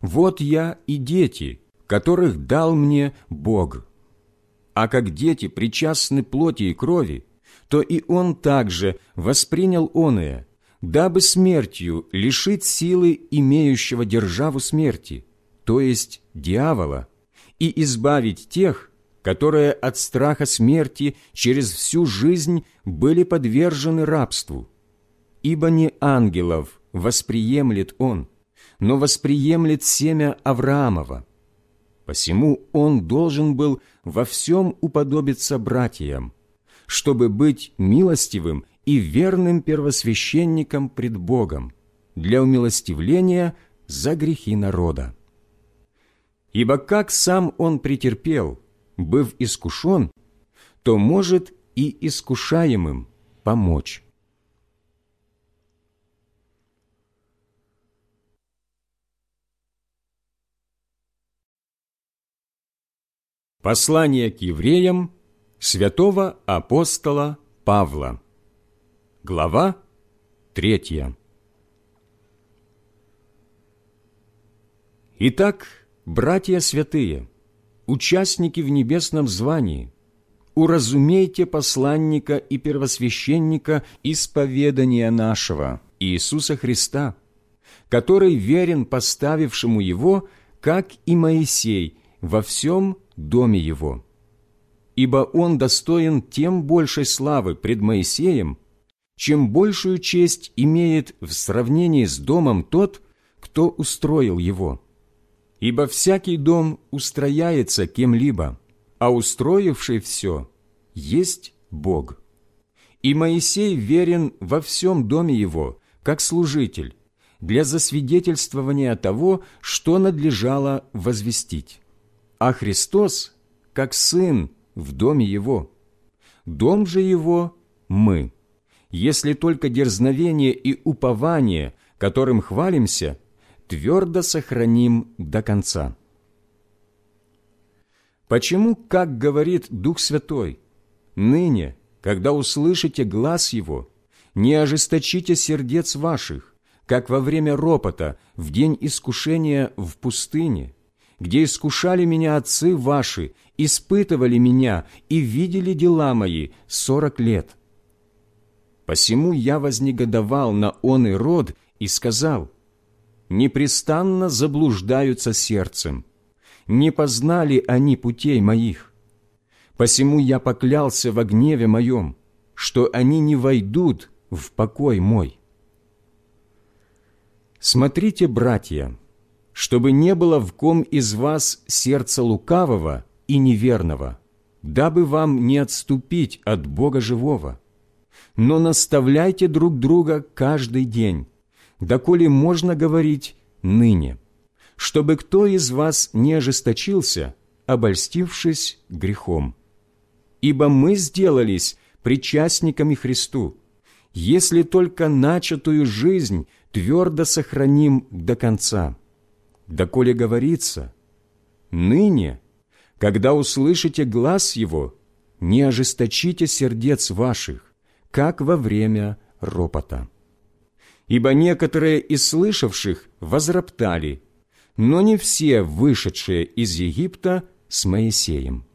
«Вот я и дети, которых дал мне Бог». А как дети причастны плоти и крови, то и он также воспринял оное, дабы смертью лишить силы имеющего державу смерти, то есть дьявола, и избавить тех, которые от страха смерти через всю жизнь были подвержены рабству. Ибо не ангелов восприемлет он, но восприемлет семя Авраамова. Посему он должен был во всем уподобиться братьям, чтобы быть милостивым и верным первосвященником пред Богом для умилостивления за грехи народа. Ибо как сам он претерпел, быв искушен, то может и искушаемым помочь. Послание к евреям святого апостола Павла. Глава третья. Итак, братья святые, участники в небесном звании, уразумейте посланника и первосвященника исповедания нашего, Иисуса Христа, который верен поставившему Его, как и Моисей, во всем доме Его ибо он достоин тем большей славы пред Моисеем, чем большую честь имеет в сравнении с домом тот, кто устроил его. Ибо всякий дом устрояется кем-либо, а устроивший все есть Бог. И Моисей верен во всем доме его, как служитель, для засвидетельствования того, что надлежало возвестить. А Христос, как Сын в доме Его. Дом же Его – мы, если только дерзновение и упование, которым хвалимся, твердо сохраним до конца. Почему, как говорит Дух Святой, ныне, когда услышите глаз Его, не ожесточите сердец ваших, как во время ропота в день искушения в пустыне, где искушали меня отцы ваши, испытывали меня и видели дела мои сорок лет. Посему я вознегодовал на он и род и сказал, «Непрестанно заблуждаются сердцем, не познали они путей моих. Посему я поклялся во гневе моем, что они не войдут в покой мой». Смотрите, братья, чтобы не было в ком из вас сердца лукавого и неверного, дабы вам не отступить от Бога живого. Но наставляйте друг друга каждый день, доколе можно говорить «ныне», чтобы кто из вас не ожесточился, обольстившись грехом. Ибо мы сделались причастниками Христу, если только начатую жизнь твердо сохраним до конца. Доколе говорится, «Ныне, когда услышите глаз Его, не ожесточите сердец ваших, как во время ропота». Ибо некоторые из слышавших возроптали, но не все вышедшие из Египта с Моисеем.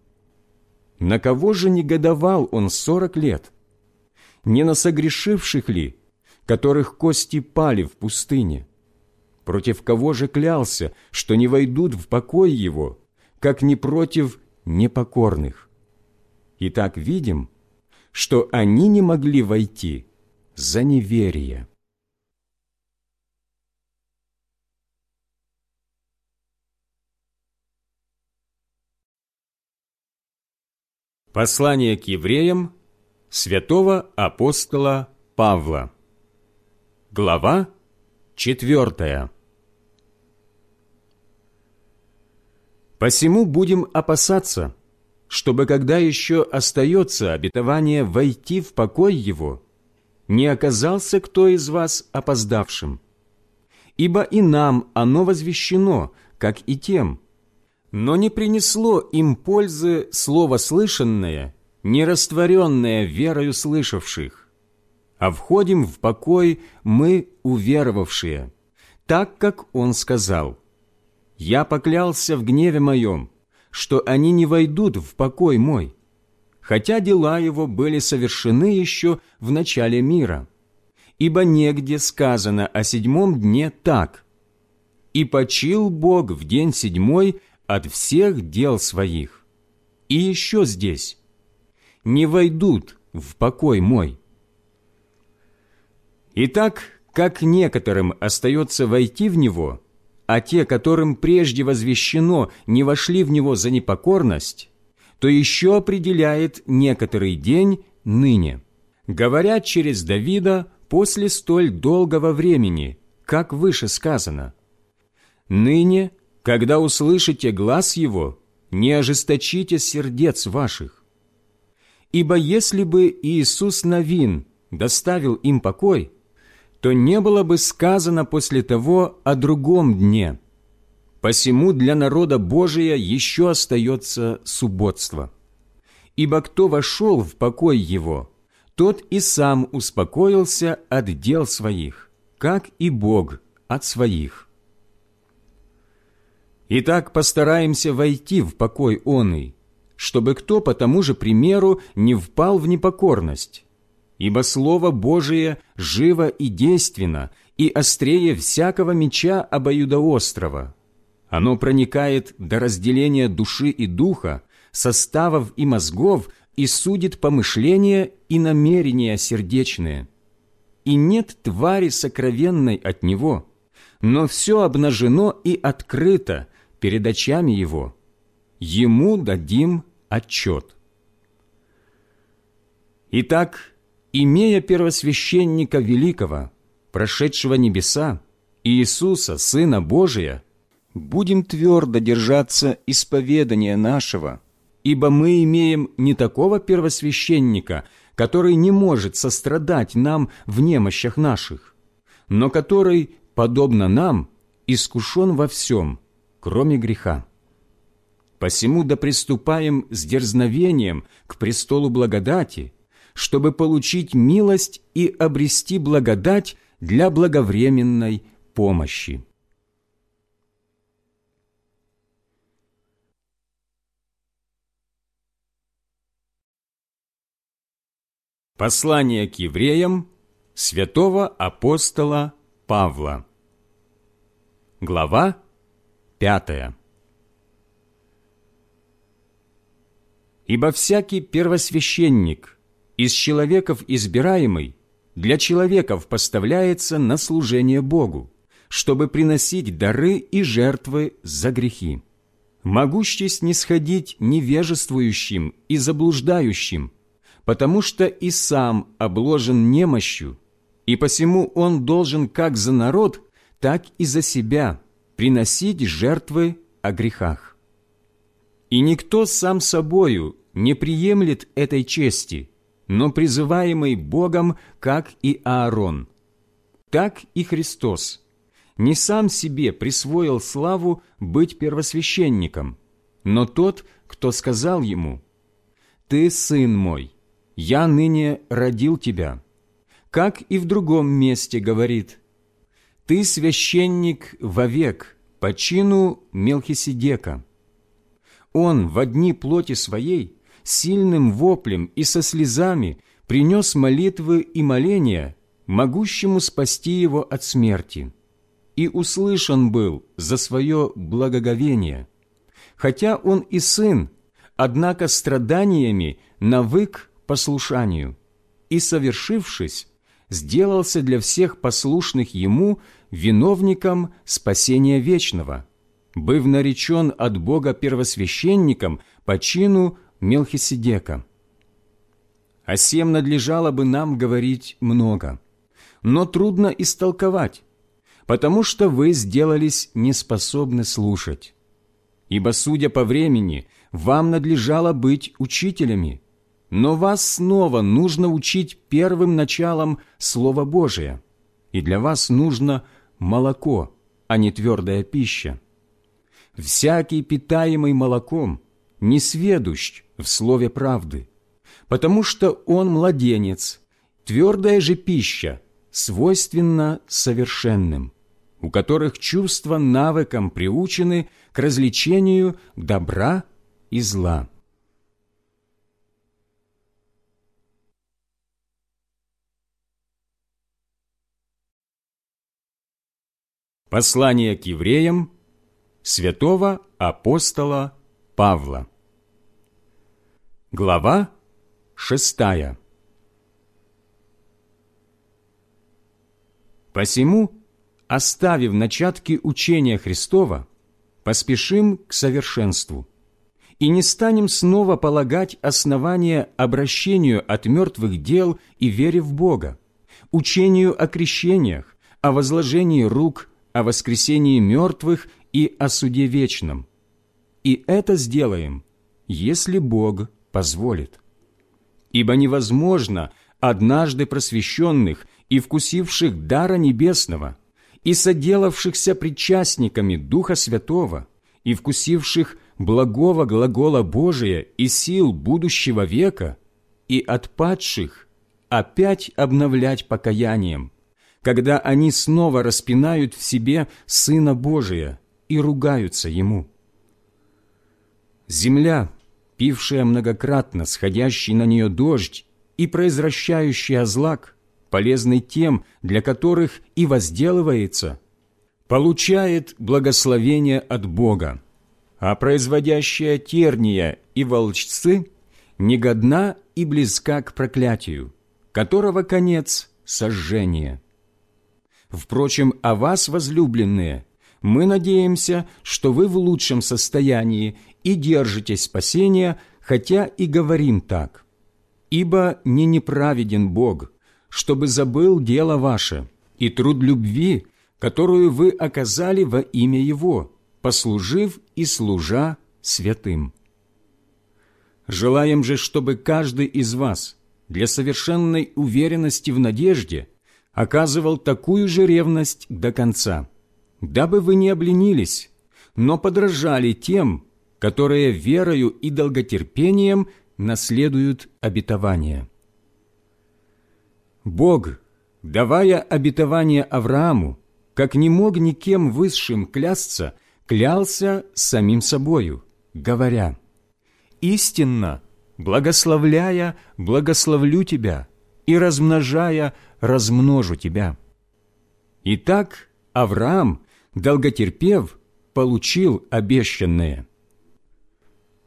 На кого же негодовал он сорок лет? Не на согрешивших ли, которых кости пали в пустыне? Против кого же клялся, что не войдут в покой его, как не против непокорных? Итак, видим, что они не могли войти за неверие. Послание к евреям святого апостола Павла. Глава четвертая. Посему будем опасаться, чтобы, когда еще остается обетование войти в покой его, не оказался кто из вас опоздавшим. Ибо и нам оно возвещено, как и тем, но не принесло им пользы слово слышанное, не растворенное верою слышавших. А входим в покой мы, уверовавшие, так, как Он сказал. «Я поклялся в гневе моем, что они не войдут в покой мой, хотя дела его были совершены еще в начале мира. Ибо негде сказано о седьмом дне так. «И почил Бог в день седьмой от всех дел своих. И еще здесь не войдут в покой мой. Итак, как некоторым остается войти в него, а те, которым прежде возвещено, не вошли в него за непокорность, то еще определяет некоторый день ныне, говорят через Давида после столь долгого времени, как выше сказано. «Ныне когда услышите глаз Его, не ожесточите сердец ваших. Ибо если бы Иисус Навин доставил им покой, то не было бы сказано после того о другом дне. Посему для народа Божия еще остается субботство. Ибо кто вошел в покой его, тот и сам успокоился от дел своих, как и Бог от своих. Итак, постараемся войти в покой оный, чтобы кто по тому же примеру не впал в непокорность. Ибо Слово Божие живо и действенно, и острее всякого меча обоюдоострого. Оно проникает до разделения души и духа, составов и мозгов, и судит помышления и намерения сердечные. И нет твари сокровенной от него, но все обнажено и открыто, перед очами Его, Ему дадим отчет. Итак, имея первосвященника великого, прошедшего небеса, Иисуса, Сына Божия, будем твердо держаться исповедания нашего, ибо мы имеем не такого первосвященника, который не может сострадать нам в немощах наших, но который, подобно нам, искушен во всем, кроме греха. Посему да приступаем с дерзновением к престолу благодати, чтобы получить милость и обрести благодать для благовременной помощи. Послание к евреям святого апостола Павла. Глава Пятое. Ибо всякий первосвященник, из человеков избираемый, для человеков поставляется на служение Богу, чтобы приносить дары и жертвы за грехи, могущий снисходить невежествующим и заблуждающим, потому что и сам обложен немощью, и посему он должен как за народ, так и за себя приносить жертвы о грехах. И никто сам собою не приемлет этой чести, но призываемый Богом, как и Аарон. Так и Христос не сам себе присвоил славу быть первосвященником, но тот, кто сказал ему, «Ты сын мой, я ныне родил тебя», как и в другом месте говорит, «Ты священник вовек по чину Мелхиседека». Он в одни плоти своей сильным воплем и со слезами принес молитвы и моления, могущему спасти его от смерти, и услышан был за свое благоговение. Хотя он и сын, однако страданиями навык послушанию, и, совершившись, сделался для всех послушных ему виновником спасения вечного, быв наречен от Бога первосвященником по чину Мелхиседека. О сем надлежало бы нам говорить много, но трудно истолковать, потому что вы сделались неспособны слушать. Ибо, судя по времени, вам надлежало быть учителями, но вас снова нужно учить первым началом Слова Божия, и для вас нужно молоко, а не твердая пища. Всякий, питаемый молоком, не сведущ в слове правды, потому что он младенец, твердая же пища свойственна совершенным, у которых чувства навыком приучены к развлечению добра и зла. Послание к евреям святого апостола Павла. Глава шестая. Посему, оставив начатки учения Христова, поспешим к совершенству и не станем снова полагать основания обращению от мертвых дел и вере в Бога, учению о крещениях, о возложении рук о воскресении мертвых и о суде вечном. И это сделаем, если Бог позволит. Ибо невозможно однажды просвещенных и вкусивших дара небесного, и соделавшихся причастниками Духа Святого, и вкусивших благого глагола Божия и сил будущего века, и отпадших опять обновлять покаянием, когда они снова распинают в себе Сына Божия и ругаются Ему. Земля, пившая многократно сходящий на нее дождь и произвращающий злак, полезный тем, для которых и возделывается, получает благословение от Бога, а производящая терния и волчцы негодна и близка к проклятию, которого конец – сожжение. Впрочем, о вас, возлюбленные, мы надеемся, что вы в лучшем состоянии и держитесь спасения, хотя и говорим так. Ибо не неправеден Бог, чтобы забыл дело ваше и труд любви, которую вы оказали во имя Его, послужив и служа святым. Желаем же, чтобы каждый из вас для совершенной уверенности в надежде оказывал такую же ревность до конца, дабы вы не обленились, но подражали тем, которые верою и долготерпением наследуют обетование. Бог, давая обетование Аврааму, как не мог никем высшим клясться, клялся самим собою, говоря, «Истинно, благословляя, благословлю тебя, и размножая, размножу тебя». Итак, Авраам, долготерпев, получил обещанное.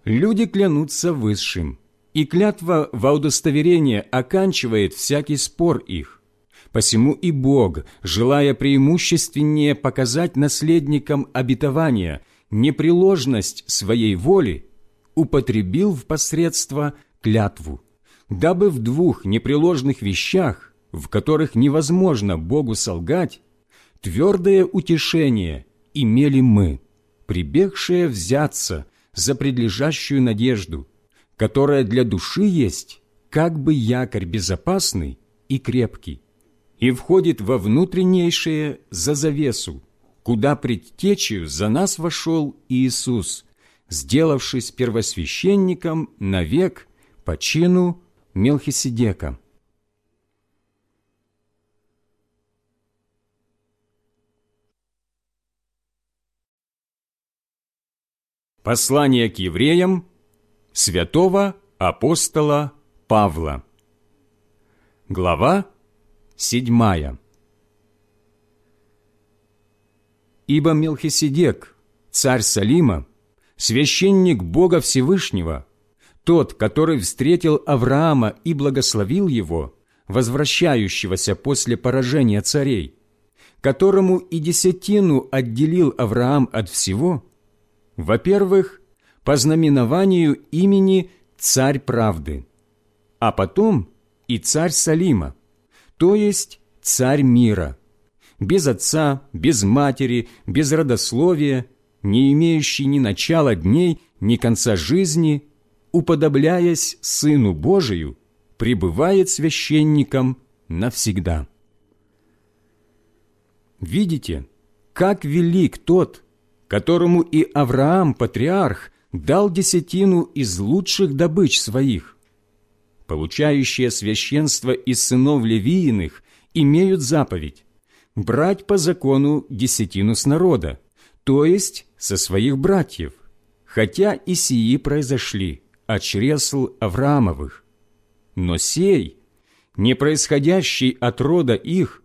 Люди клянутся высшим, и клятва во удостоверение оканчивает всякий спор их. Посему и Бог, желая преимущественнее показать наследникам обетования непреложность своей воли, употребил в посредство клятву, дабы в двух непреложных вещах в которых невозможно Богу солгать, твердое утешение имели мы, прибегшие взяться за предлежащую надежду, которая для души есть как бы якорь безопасный и крепкий, и входит во внутреннейшее за завесу, куда предтечью за нас вошел Иисус, сделавшись первосвященником навек по чину Мелхиседека. Послание к евреям святого апостола Павла. Глава седьмая. Ибо Мелхиседек, царь Салима, священник Бога Всевышнего, тот, который встретил Авраама и благословил его, возвращающегося после поражения царей, которому и десятину отделил Авраам от всего, во-первых, по знаменованию имени «Царь правды», а потом и «Царь Салима», то есть «Царь мира», без отца, без матери, без родословия, не имеющий ни начала дней, ни конца жизни, уподобляясь Сыну Божию, пребывает священником навсегда. Видите, как велик тот, которому и Авраам, патриарх, дал десятину из лучших добыч своих. Получающие священство из сынов Левииных имеют заповедь брать по закону десятину с народа, то есть со своих братьев, хотя и сии произошли от чресл Авраамовых. Но сей, не происходящий от рода их,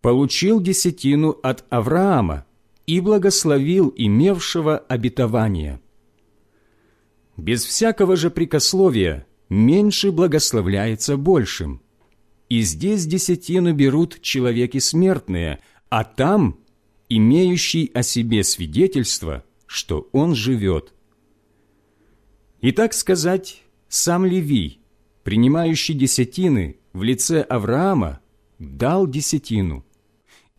получил десятину от Авраама, и благословил имевшего обетование. Без всякого же прикословия меньше благословляется большим. И здесь десятину берут человеки смертные, а там имеющий о себе свидетельство, что он живет. И так сказать, сам Левий, принимающий десятины в лице Авраама, дал десятину –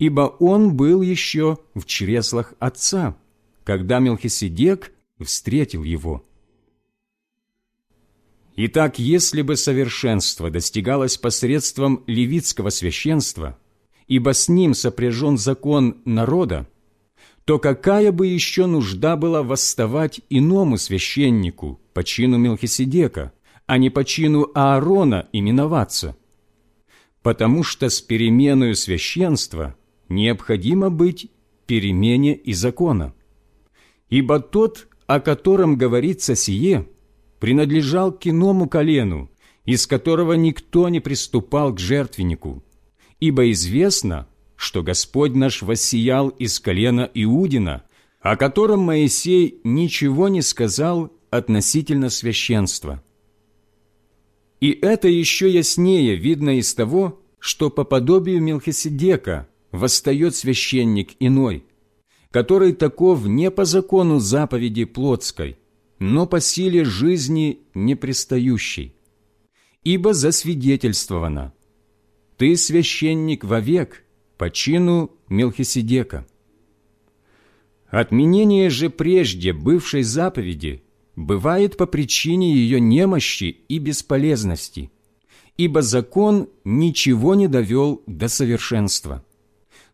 ибо он был еще в чреслах отца, когда Мелхиседек встретил его. Итак, если бы совершенство достигалось посредством левитского священства, ибо с ним сопряжен закон народа, то какая бы еще нужда была восставать иному священнику по чину Мелхиседека, а не по чину Аарона именоваться? Потому что с переменою священства – необходимо быть перемене и закона. Ибо тот, о котором говорится сие, принадлежал к иному колену, из которого никто не приступал к жертвеннику, ибо известно, что Господь наш воссиял из колена Иудина, о котором Моисей ничего не сказал относительно священства. И это еще яснее видно из того, что по подобию Мелхиседека – восстает священник иной, который таков не по закону заповеди плотской, но по силе жизни непристающей. Ибо засвидетельствовано, «Ты священник вовек по чину Мелхиседека». Отменение же прежде бывшей заповеди бывает по причине ее немощи и бесполезности, ибо закон ничего не довел до совершенства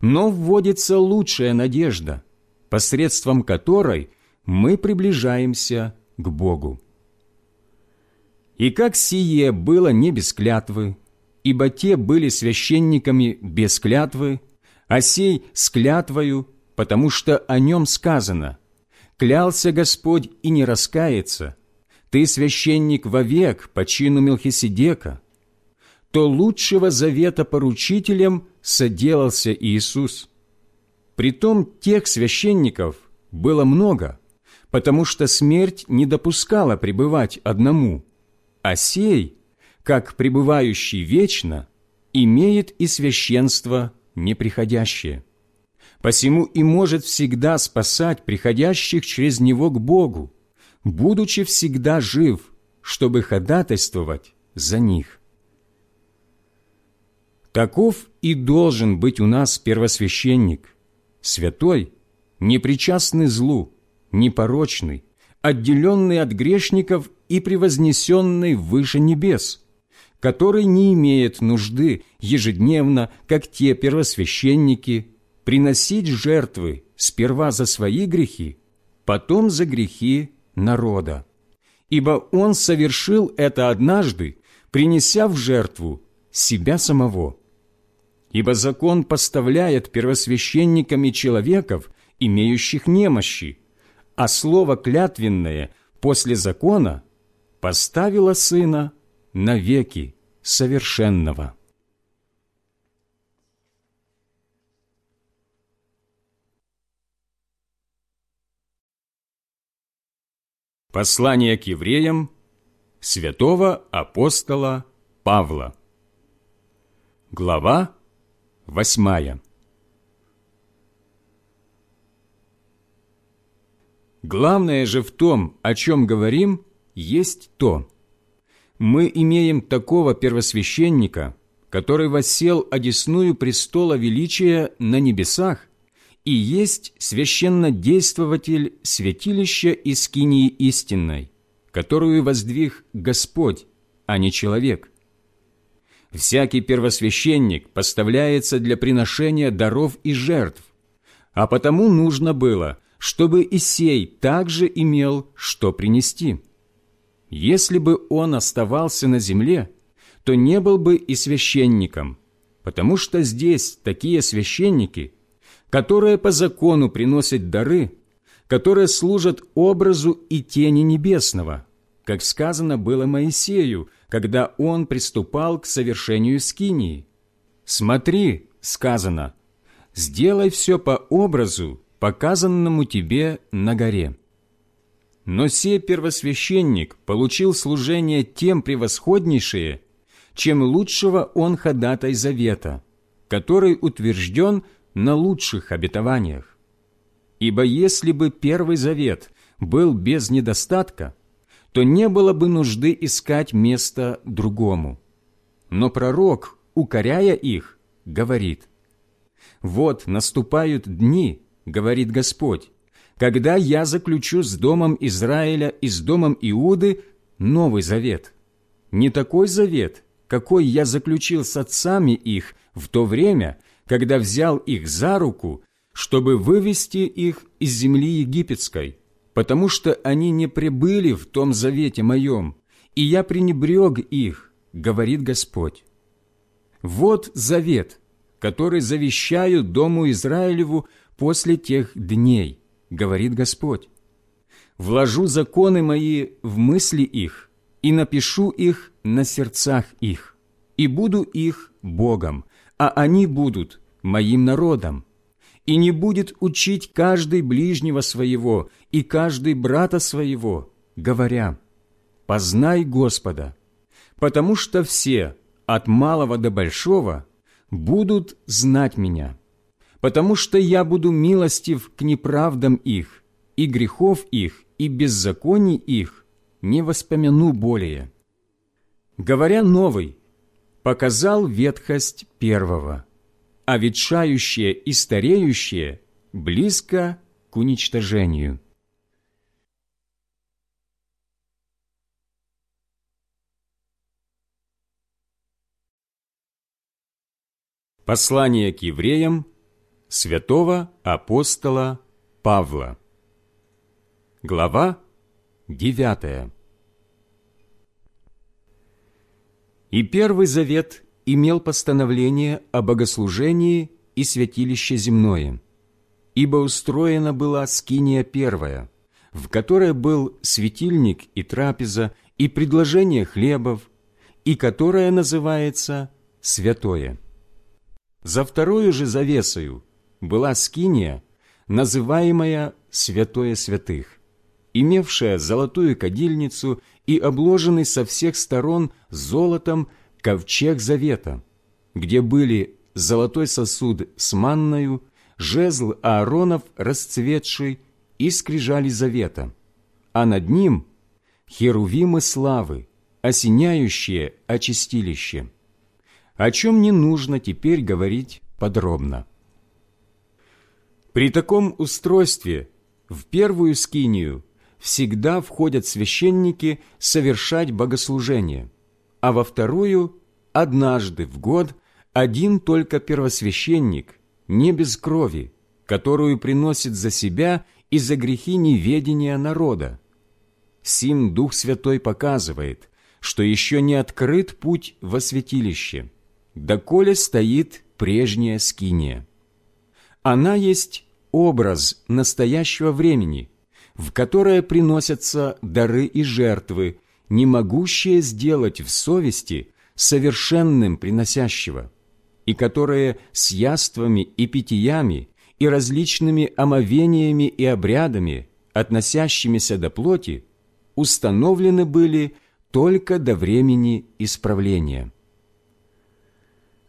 но вводится лучшая надежда, посредством которой мы приближаемся к Богу. И как сие было не без клятвы, ибо те были священниками без клятвы, а сей с клятвою, потому что о нем сказано «Клялся Господь и не раскается, ты священник вовек по чину Мелхиседека», то лучшего завета поручителем соделался Иисус. Притом тех священников было много, потому что смерть не допускала пребывать одному, а сей, как пребывающий вечно, имеет и священство неприходящее. Посему и может всегда спасать приходящих через него к Богу, будучи всегда жив, чтобы ходатайствовать за них. Таков и должен быть у нас первосвященник, святой, непричастный злу, непорочный, отделенный от грешников и превознесенный выше небес, который не имеет нужды ежедневно, как те первосвященники, приносить жертвы сперва за свои грехи, потом за грехи народа. Ибо он совершил это однажды, принеся в жертву себя самого. Ибо закон поставляет первосвященниками человеков, имеющих немощи, а слово клятвенное после закона поставило Сына навеки совершенного. Послание к евреям святого апостола Павла. Глава восьмая. Главное же в том, о чем говорим, есть то. Мы имеем такого первосвященника, который воссел одесную престола величия на небесах и есть священнодействователь святилища и истинной, которую воздвиг Господь, а не человек. Всякий первосвященник поставляется для приношения даров и жертв, а потому нужно было – чтобы Исей также имел что принести. Если бы он оставался на земле, то не был бы и священником, потому что здесь такие священники, которые по закону приносят дары, которые служат образу и тени небесного, как сказано было Моисею, когда он приступал к совершению скинии. «Смотри», — сказано, — «сделай все по образу показанному тебе на горе. Но сей первосвященник получил служение тем превосходнейшее, чем лучшего он ходатай завета, который утвержден на лучших обетованиях. Ибо если бы первый завет был без недостатка, то не было бы нужды искать место другому. Но пророк, укоряя их, говорит, «Вот наступают дни, говорит Господь, когда я заключу с домом Израиля и с домом Иуды новый завет. Не такой завет, какой я заключил с отцами их в то время, когда взял их за руку, чтобы вывести их из земли египетской, потому что они не прибыли в том завете моем, и я пренебрег их, говорит Господь. Вот завет, который завещаю Дому Израилеву после тех дней, говорит Господь. Вложу законы мои в мысли их и напишу их на сердцах их, и буду их Богом, а они будут моим народом. И не будет учить каждый ближнего своего и каждый брата своего, говоря, «Познай Господа», потому что все, от малого до большого, будут знать Меня, потому что я буду милостив к неправдам их, и грехов их, и беззаконий их не воспомяну более». Говоря новый, показал ветхость первого, а ветшающее и стареющее близко к уничтожению. Послание к евреям – святого апостола Павла. Глава 9. И Первый Завет имел постановление о богослужении и святилище земное, ибо устроена была скиния первая, в которой был светильник и трапеза, и предложение хлебов, и которая называется «святое». За вторую же завесою была скиния, называемая «Святое святых», имевшая золотую кадильницу и обложенный со всех сторон золотом ковчег завета, где были золотой сосуд с манною, жезл Ааронов расцветший и скрижали завета, а над ним херувимы славы, осеняющие очистилище. о чем не нужно теперь говорить подробно. При таком устройстве в первую скинию всегда входят священники совершать богослужение, а во вторую – однажды в год один только первосвященник, не без крови, которую приносит за себя и за грехи неведения народа. Сим Дух Святой показывает, что еще не открыт путь во святилище, доколе стоит прежняя скиния. Она есть образ настоящего времени, в которое приносятся дары и жертвы, не могущие сделать в совести совершенным приносящего, и которые с яствами и питьями и различными омовениями и обрядами, относящимися до плоти, установлены были только до времени исправления.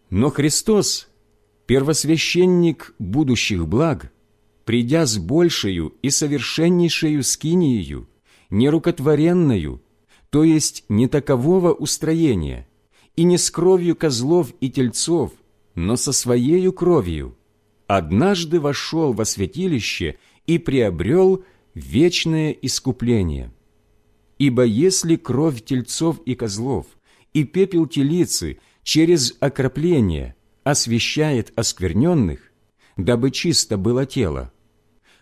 Но Христос, первосвященник будущих благ, придя с большею и совершеннейшею скиниею, нерукотворенною, то есть не такового устроения, и не с кровью козлов и тельцов, но со своею кровью, однажды вошел во святилище и приобрел вечное искупление. Ибо если кровь тельцов и козлов и пепел телицы через окропление освещает оскверненных, дабы чисто было тело,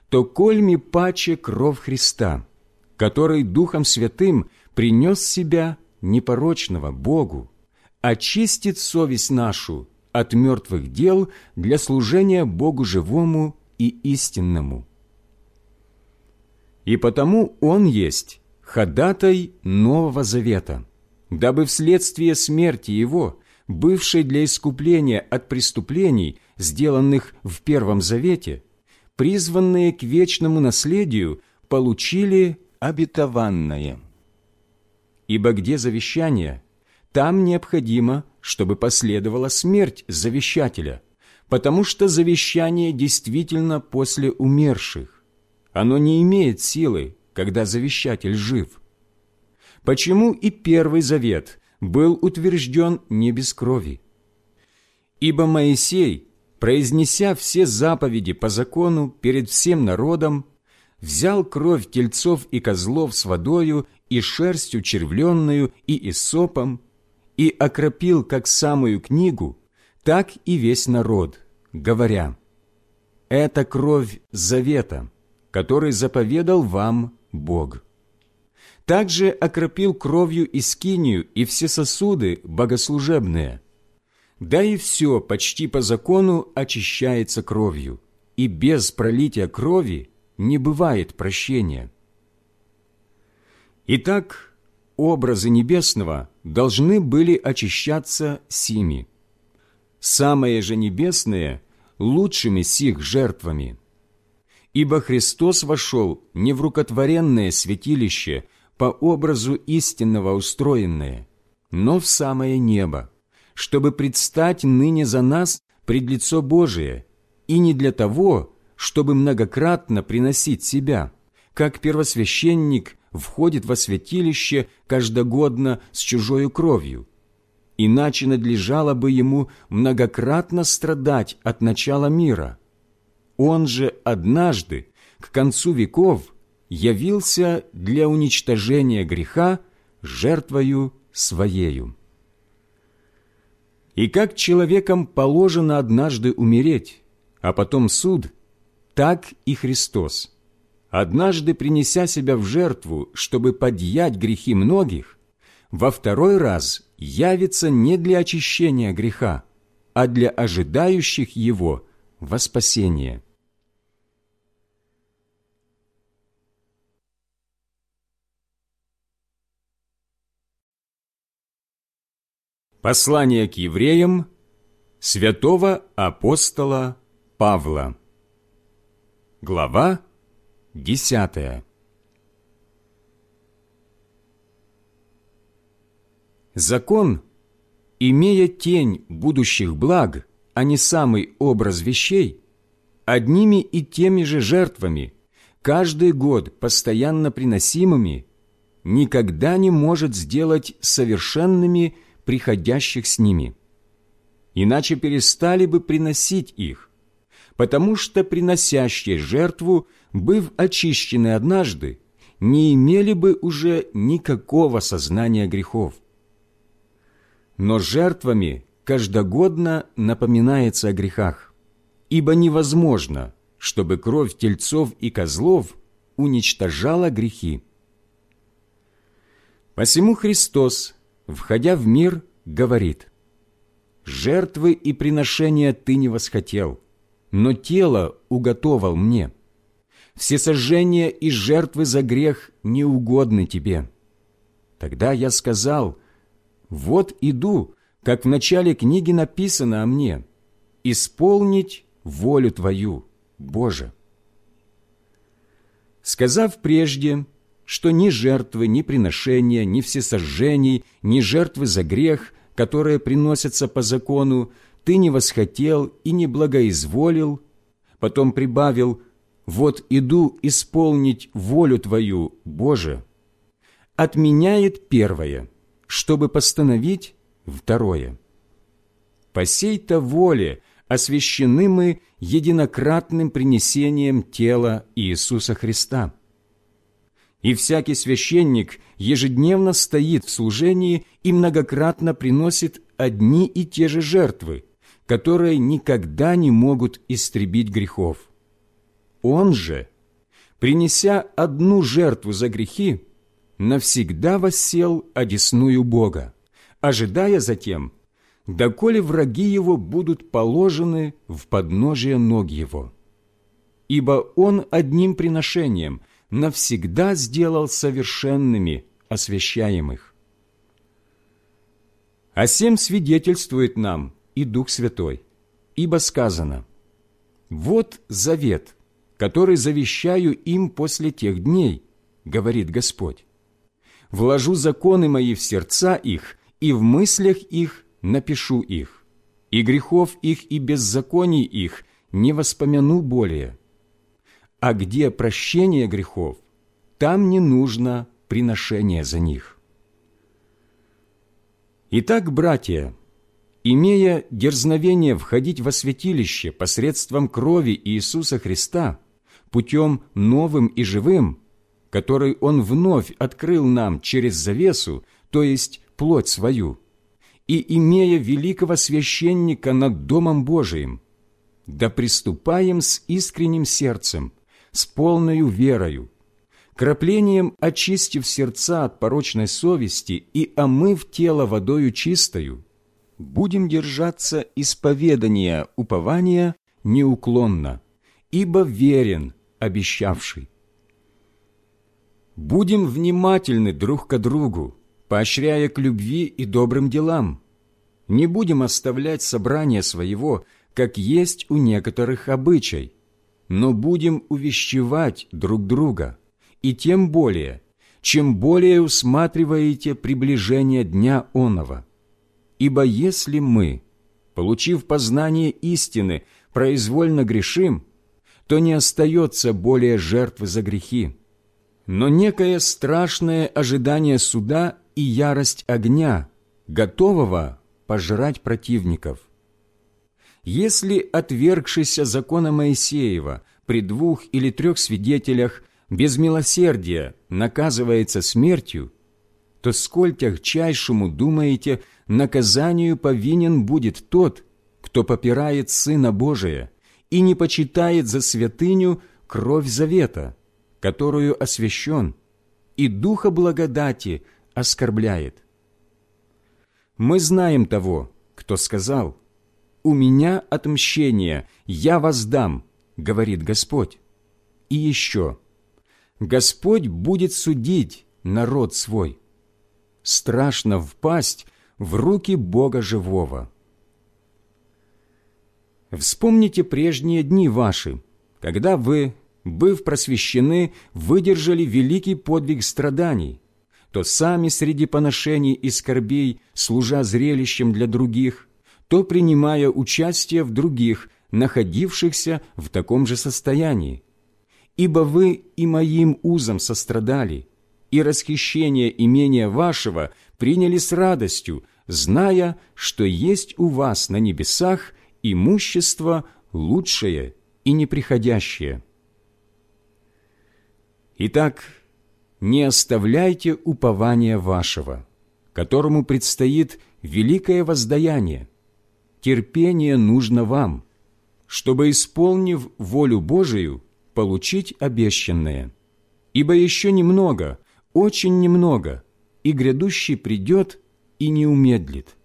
то кольми паче кровь Христа, который Духом Святым принес себя непорочного Богу, очистит совесть нашу от мертвых дел для служения Богу живому и истинному. И потому Он есть ходатай Нового Завета, дабы вследствие смерти Его, бывшей для искупления от преступлений, сделанных в Первом Завете, призванные к вечному наследию, получили обетованное. Ибо где завещание, там необходимо, чтобы последовала смерть завещателя, потому что завещание действительно после умерших. Оно не имеет силы, когда завещатель жив. Почему и Первый Завет был утвержден не без крови? Ибо Моисей произнеся все заповеди по закону перед всем народом, взял кровь тельцов и козлов с водою и шерстью червленную и исопом, и окропил как самую книгу, так и весь народ, говоря, «Это кровь завета, который заповедал вам Бог». Также окропил кровью и скинию и все сосуды богослужебные – да и все почти по закону очищается кровью, и без пролития крови не бывает прощения. Итак, образы небесного должны были очищаться сими. Самые же небесные – лучшими сих жертвами. Ибо Христос вошел не в рукотворенное святилище по образу истинного устроенное, но в самое небо, чтобы предстать ныне за нас пред лицо Божие, и не для того, чтобы многократно приносить себя, как первосвященник входит во святилище каждогодно с чужою кровью. Иначе надлежало бы ему многократно страдать от начала мира. Он же однажды, к концу веков, явился для уничтожения греха жертвою Своею. И как человекам положено однажды умереть, а потом суд, так и Христос, однажды принеся себя в жертву, чтобы подъять грехи многих, во второй раз явится не для очищения греха, а для ожидающих его во спасение. Послание к евреям святого апостола Павла. Глава десятая. Закон, имея тень будущих благ, а не самый образ вещей, одними и теми же жертвами, каждый год постоянно приносимыми, никогда не может сделать совершенными приходящих с ними. иначе перестали бы приносить их, потому что приносящие жертву, быв очищены однажды, не имели бы уже никакого сознания грехов. Но жертвами каждогодно напоминается о грехах, ибо невозможно, чтобы кровь тельцов и козлов уничтожала грехи. Посему Христос, входя в мир, говорит, «Жертвы и приношения ты не восхотел, но тело уготовал мне. Все сожжения и жертвы за грех не угодны тебе». Тогда я сказал, «Вот иду, как в начале книги написано о мне, исполнить волю Твою, Боже». Сказав прежде, что ни жертвы, ни приношения, ни всесожжений, ни жертвы за грех, которые приносятся по закону, ты не восхотел и не благоизволил, потом прибавил «Вот иду исполнить волю Твою, Боже», отменяет первое, чтобы постановить второе. По сей-то воле освящены мы единократным принесением тела Иисуса Христа. И всякий священник ежедневно стоит в служении и многократно приносит одни и те же жертвы, которые никогда не могут истребить грехов. Он же, принеся одну жертву за грехи, навсегда воссел одесную Бога, ожидая затем, доколе враги его будут положены в подножие ног его. Ибо он одним приношением навсегда сделал совершенными освящаемых. А сем свидетельствует нам и Дух Святой, ибо сказано, «Вот завет, который завещаю им после тех дней, — говорит Господь. Вложу законы мои в сердца их, и в мыслях их напишу их, и грехов их и беззаконий их не воспомяну более. А где прощение грехов, там не нужно приношение за них. Итак, братья, имея дерзновение входить во святилище посредством крови Иисуса Христа, путем новым и живым, который Он вновь открыл нам через завесу, то есть плоть свою, и имея великого священника над Домом Божиим, да приступаем с искренним сердцем, с полною верою, краплением очистив сердца от порочной совести и омыв тело водою чистою, будем держаться исповедания упования неуклонно, ибо верен обещавший. Будем внимательны друг к другу, поощряя к любви и добрым делам. Не будем оставлять собрание своего, как есть у некоторых обычай, но будем увещевать друг друга, и тем более, чем более усматриваете приближение Дня Онова. Ибо если мы, получив познание истины, произвольно грешим, то не остается более жертвы за грехи, но некое страшное ожидание суда и ярость огня, готового пожрать противников. Если отвергшийся закона Моисеева при двух или трех свидетелях без милосердия наказывается смертью, то сколь тягчайшему, думаете, наказанию повинен будет тот, кто попирает Сына Божия и не почитает за святыню кровь завета, которую освящен, и Духа благодати оскорбляет. Мы знаем того, кто сказал, «У меня отмщение, я воздам», говорит Господь. И еще, Господь будет судить народ свой. Страшно впасть в руки Бога живого. Вспомните прежние дни ваши, когда вы, быв просвещены, выдержали великий подвиг страданий, то сами среди поношений и скорбей, служа зрелищем для других, то принимая участие в других, находившихся в таком же состоянии. Ибо вы и моим узом сострадали, и расхищение имения вашего приняли с радостью, зная, что есть у вас на небесах имущество лучшее и неприходящее. Итак, не оставляйте упования вашего, которому предстоит великое воздаяние. Терпение нужно вам, чтобы, исполнив волю Божию, получить обещанное. Ибо еще немного, очень немного, и грядущий придет и не умедлит.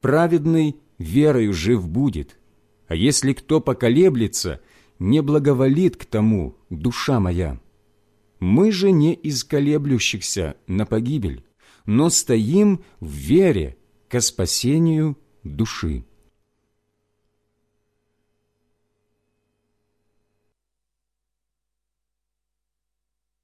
Праведный верою жив будет, а если кто поколеблется, не благоволит к тому душа моя. Мы же не из колеблющихся на погибель, но стоим в вере ко спасению души.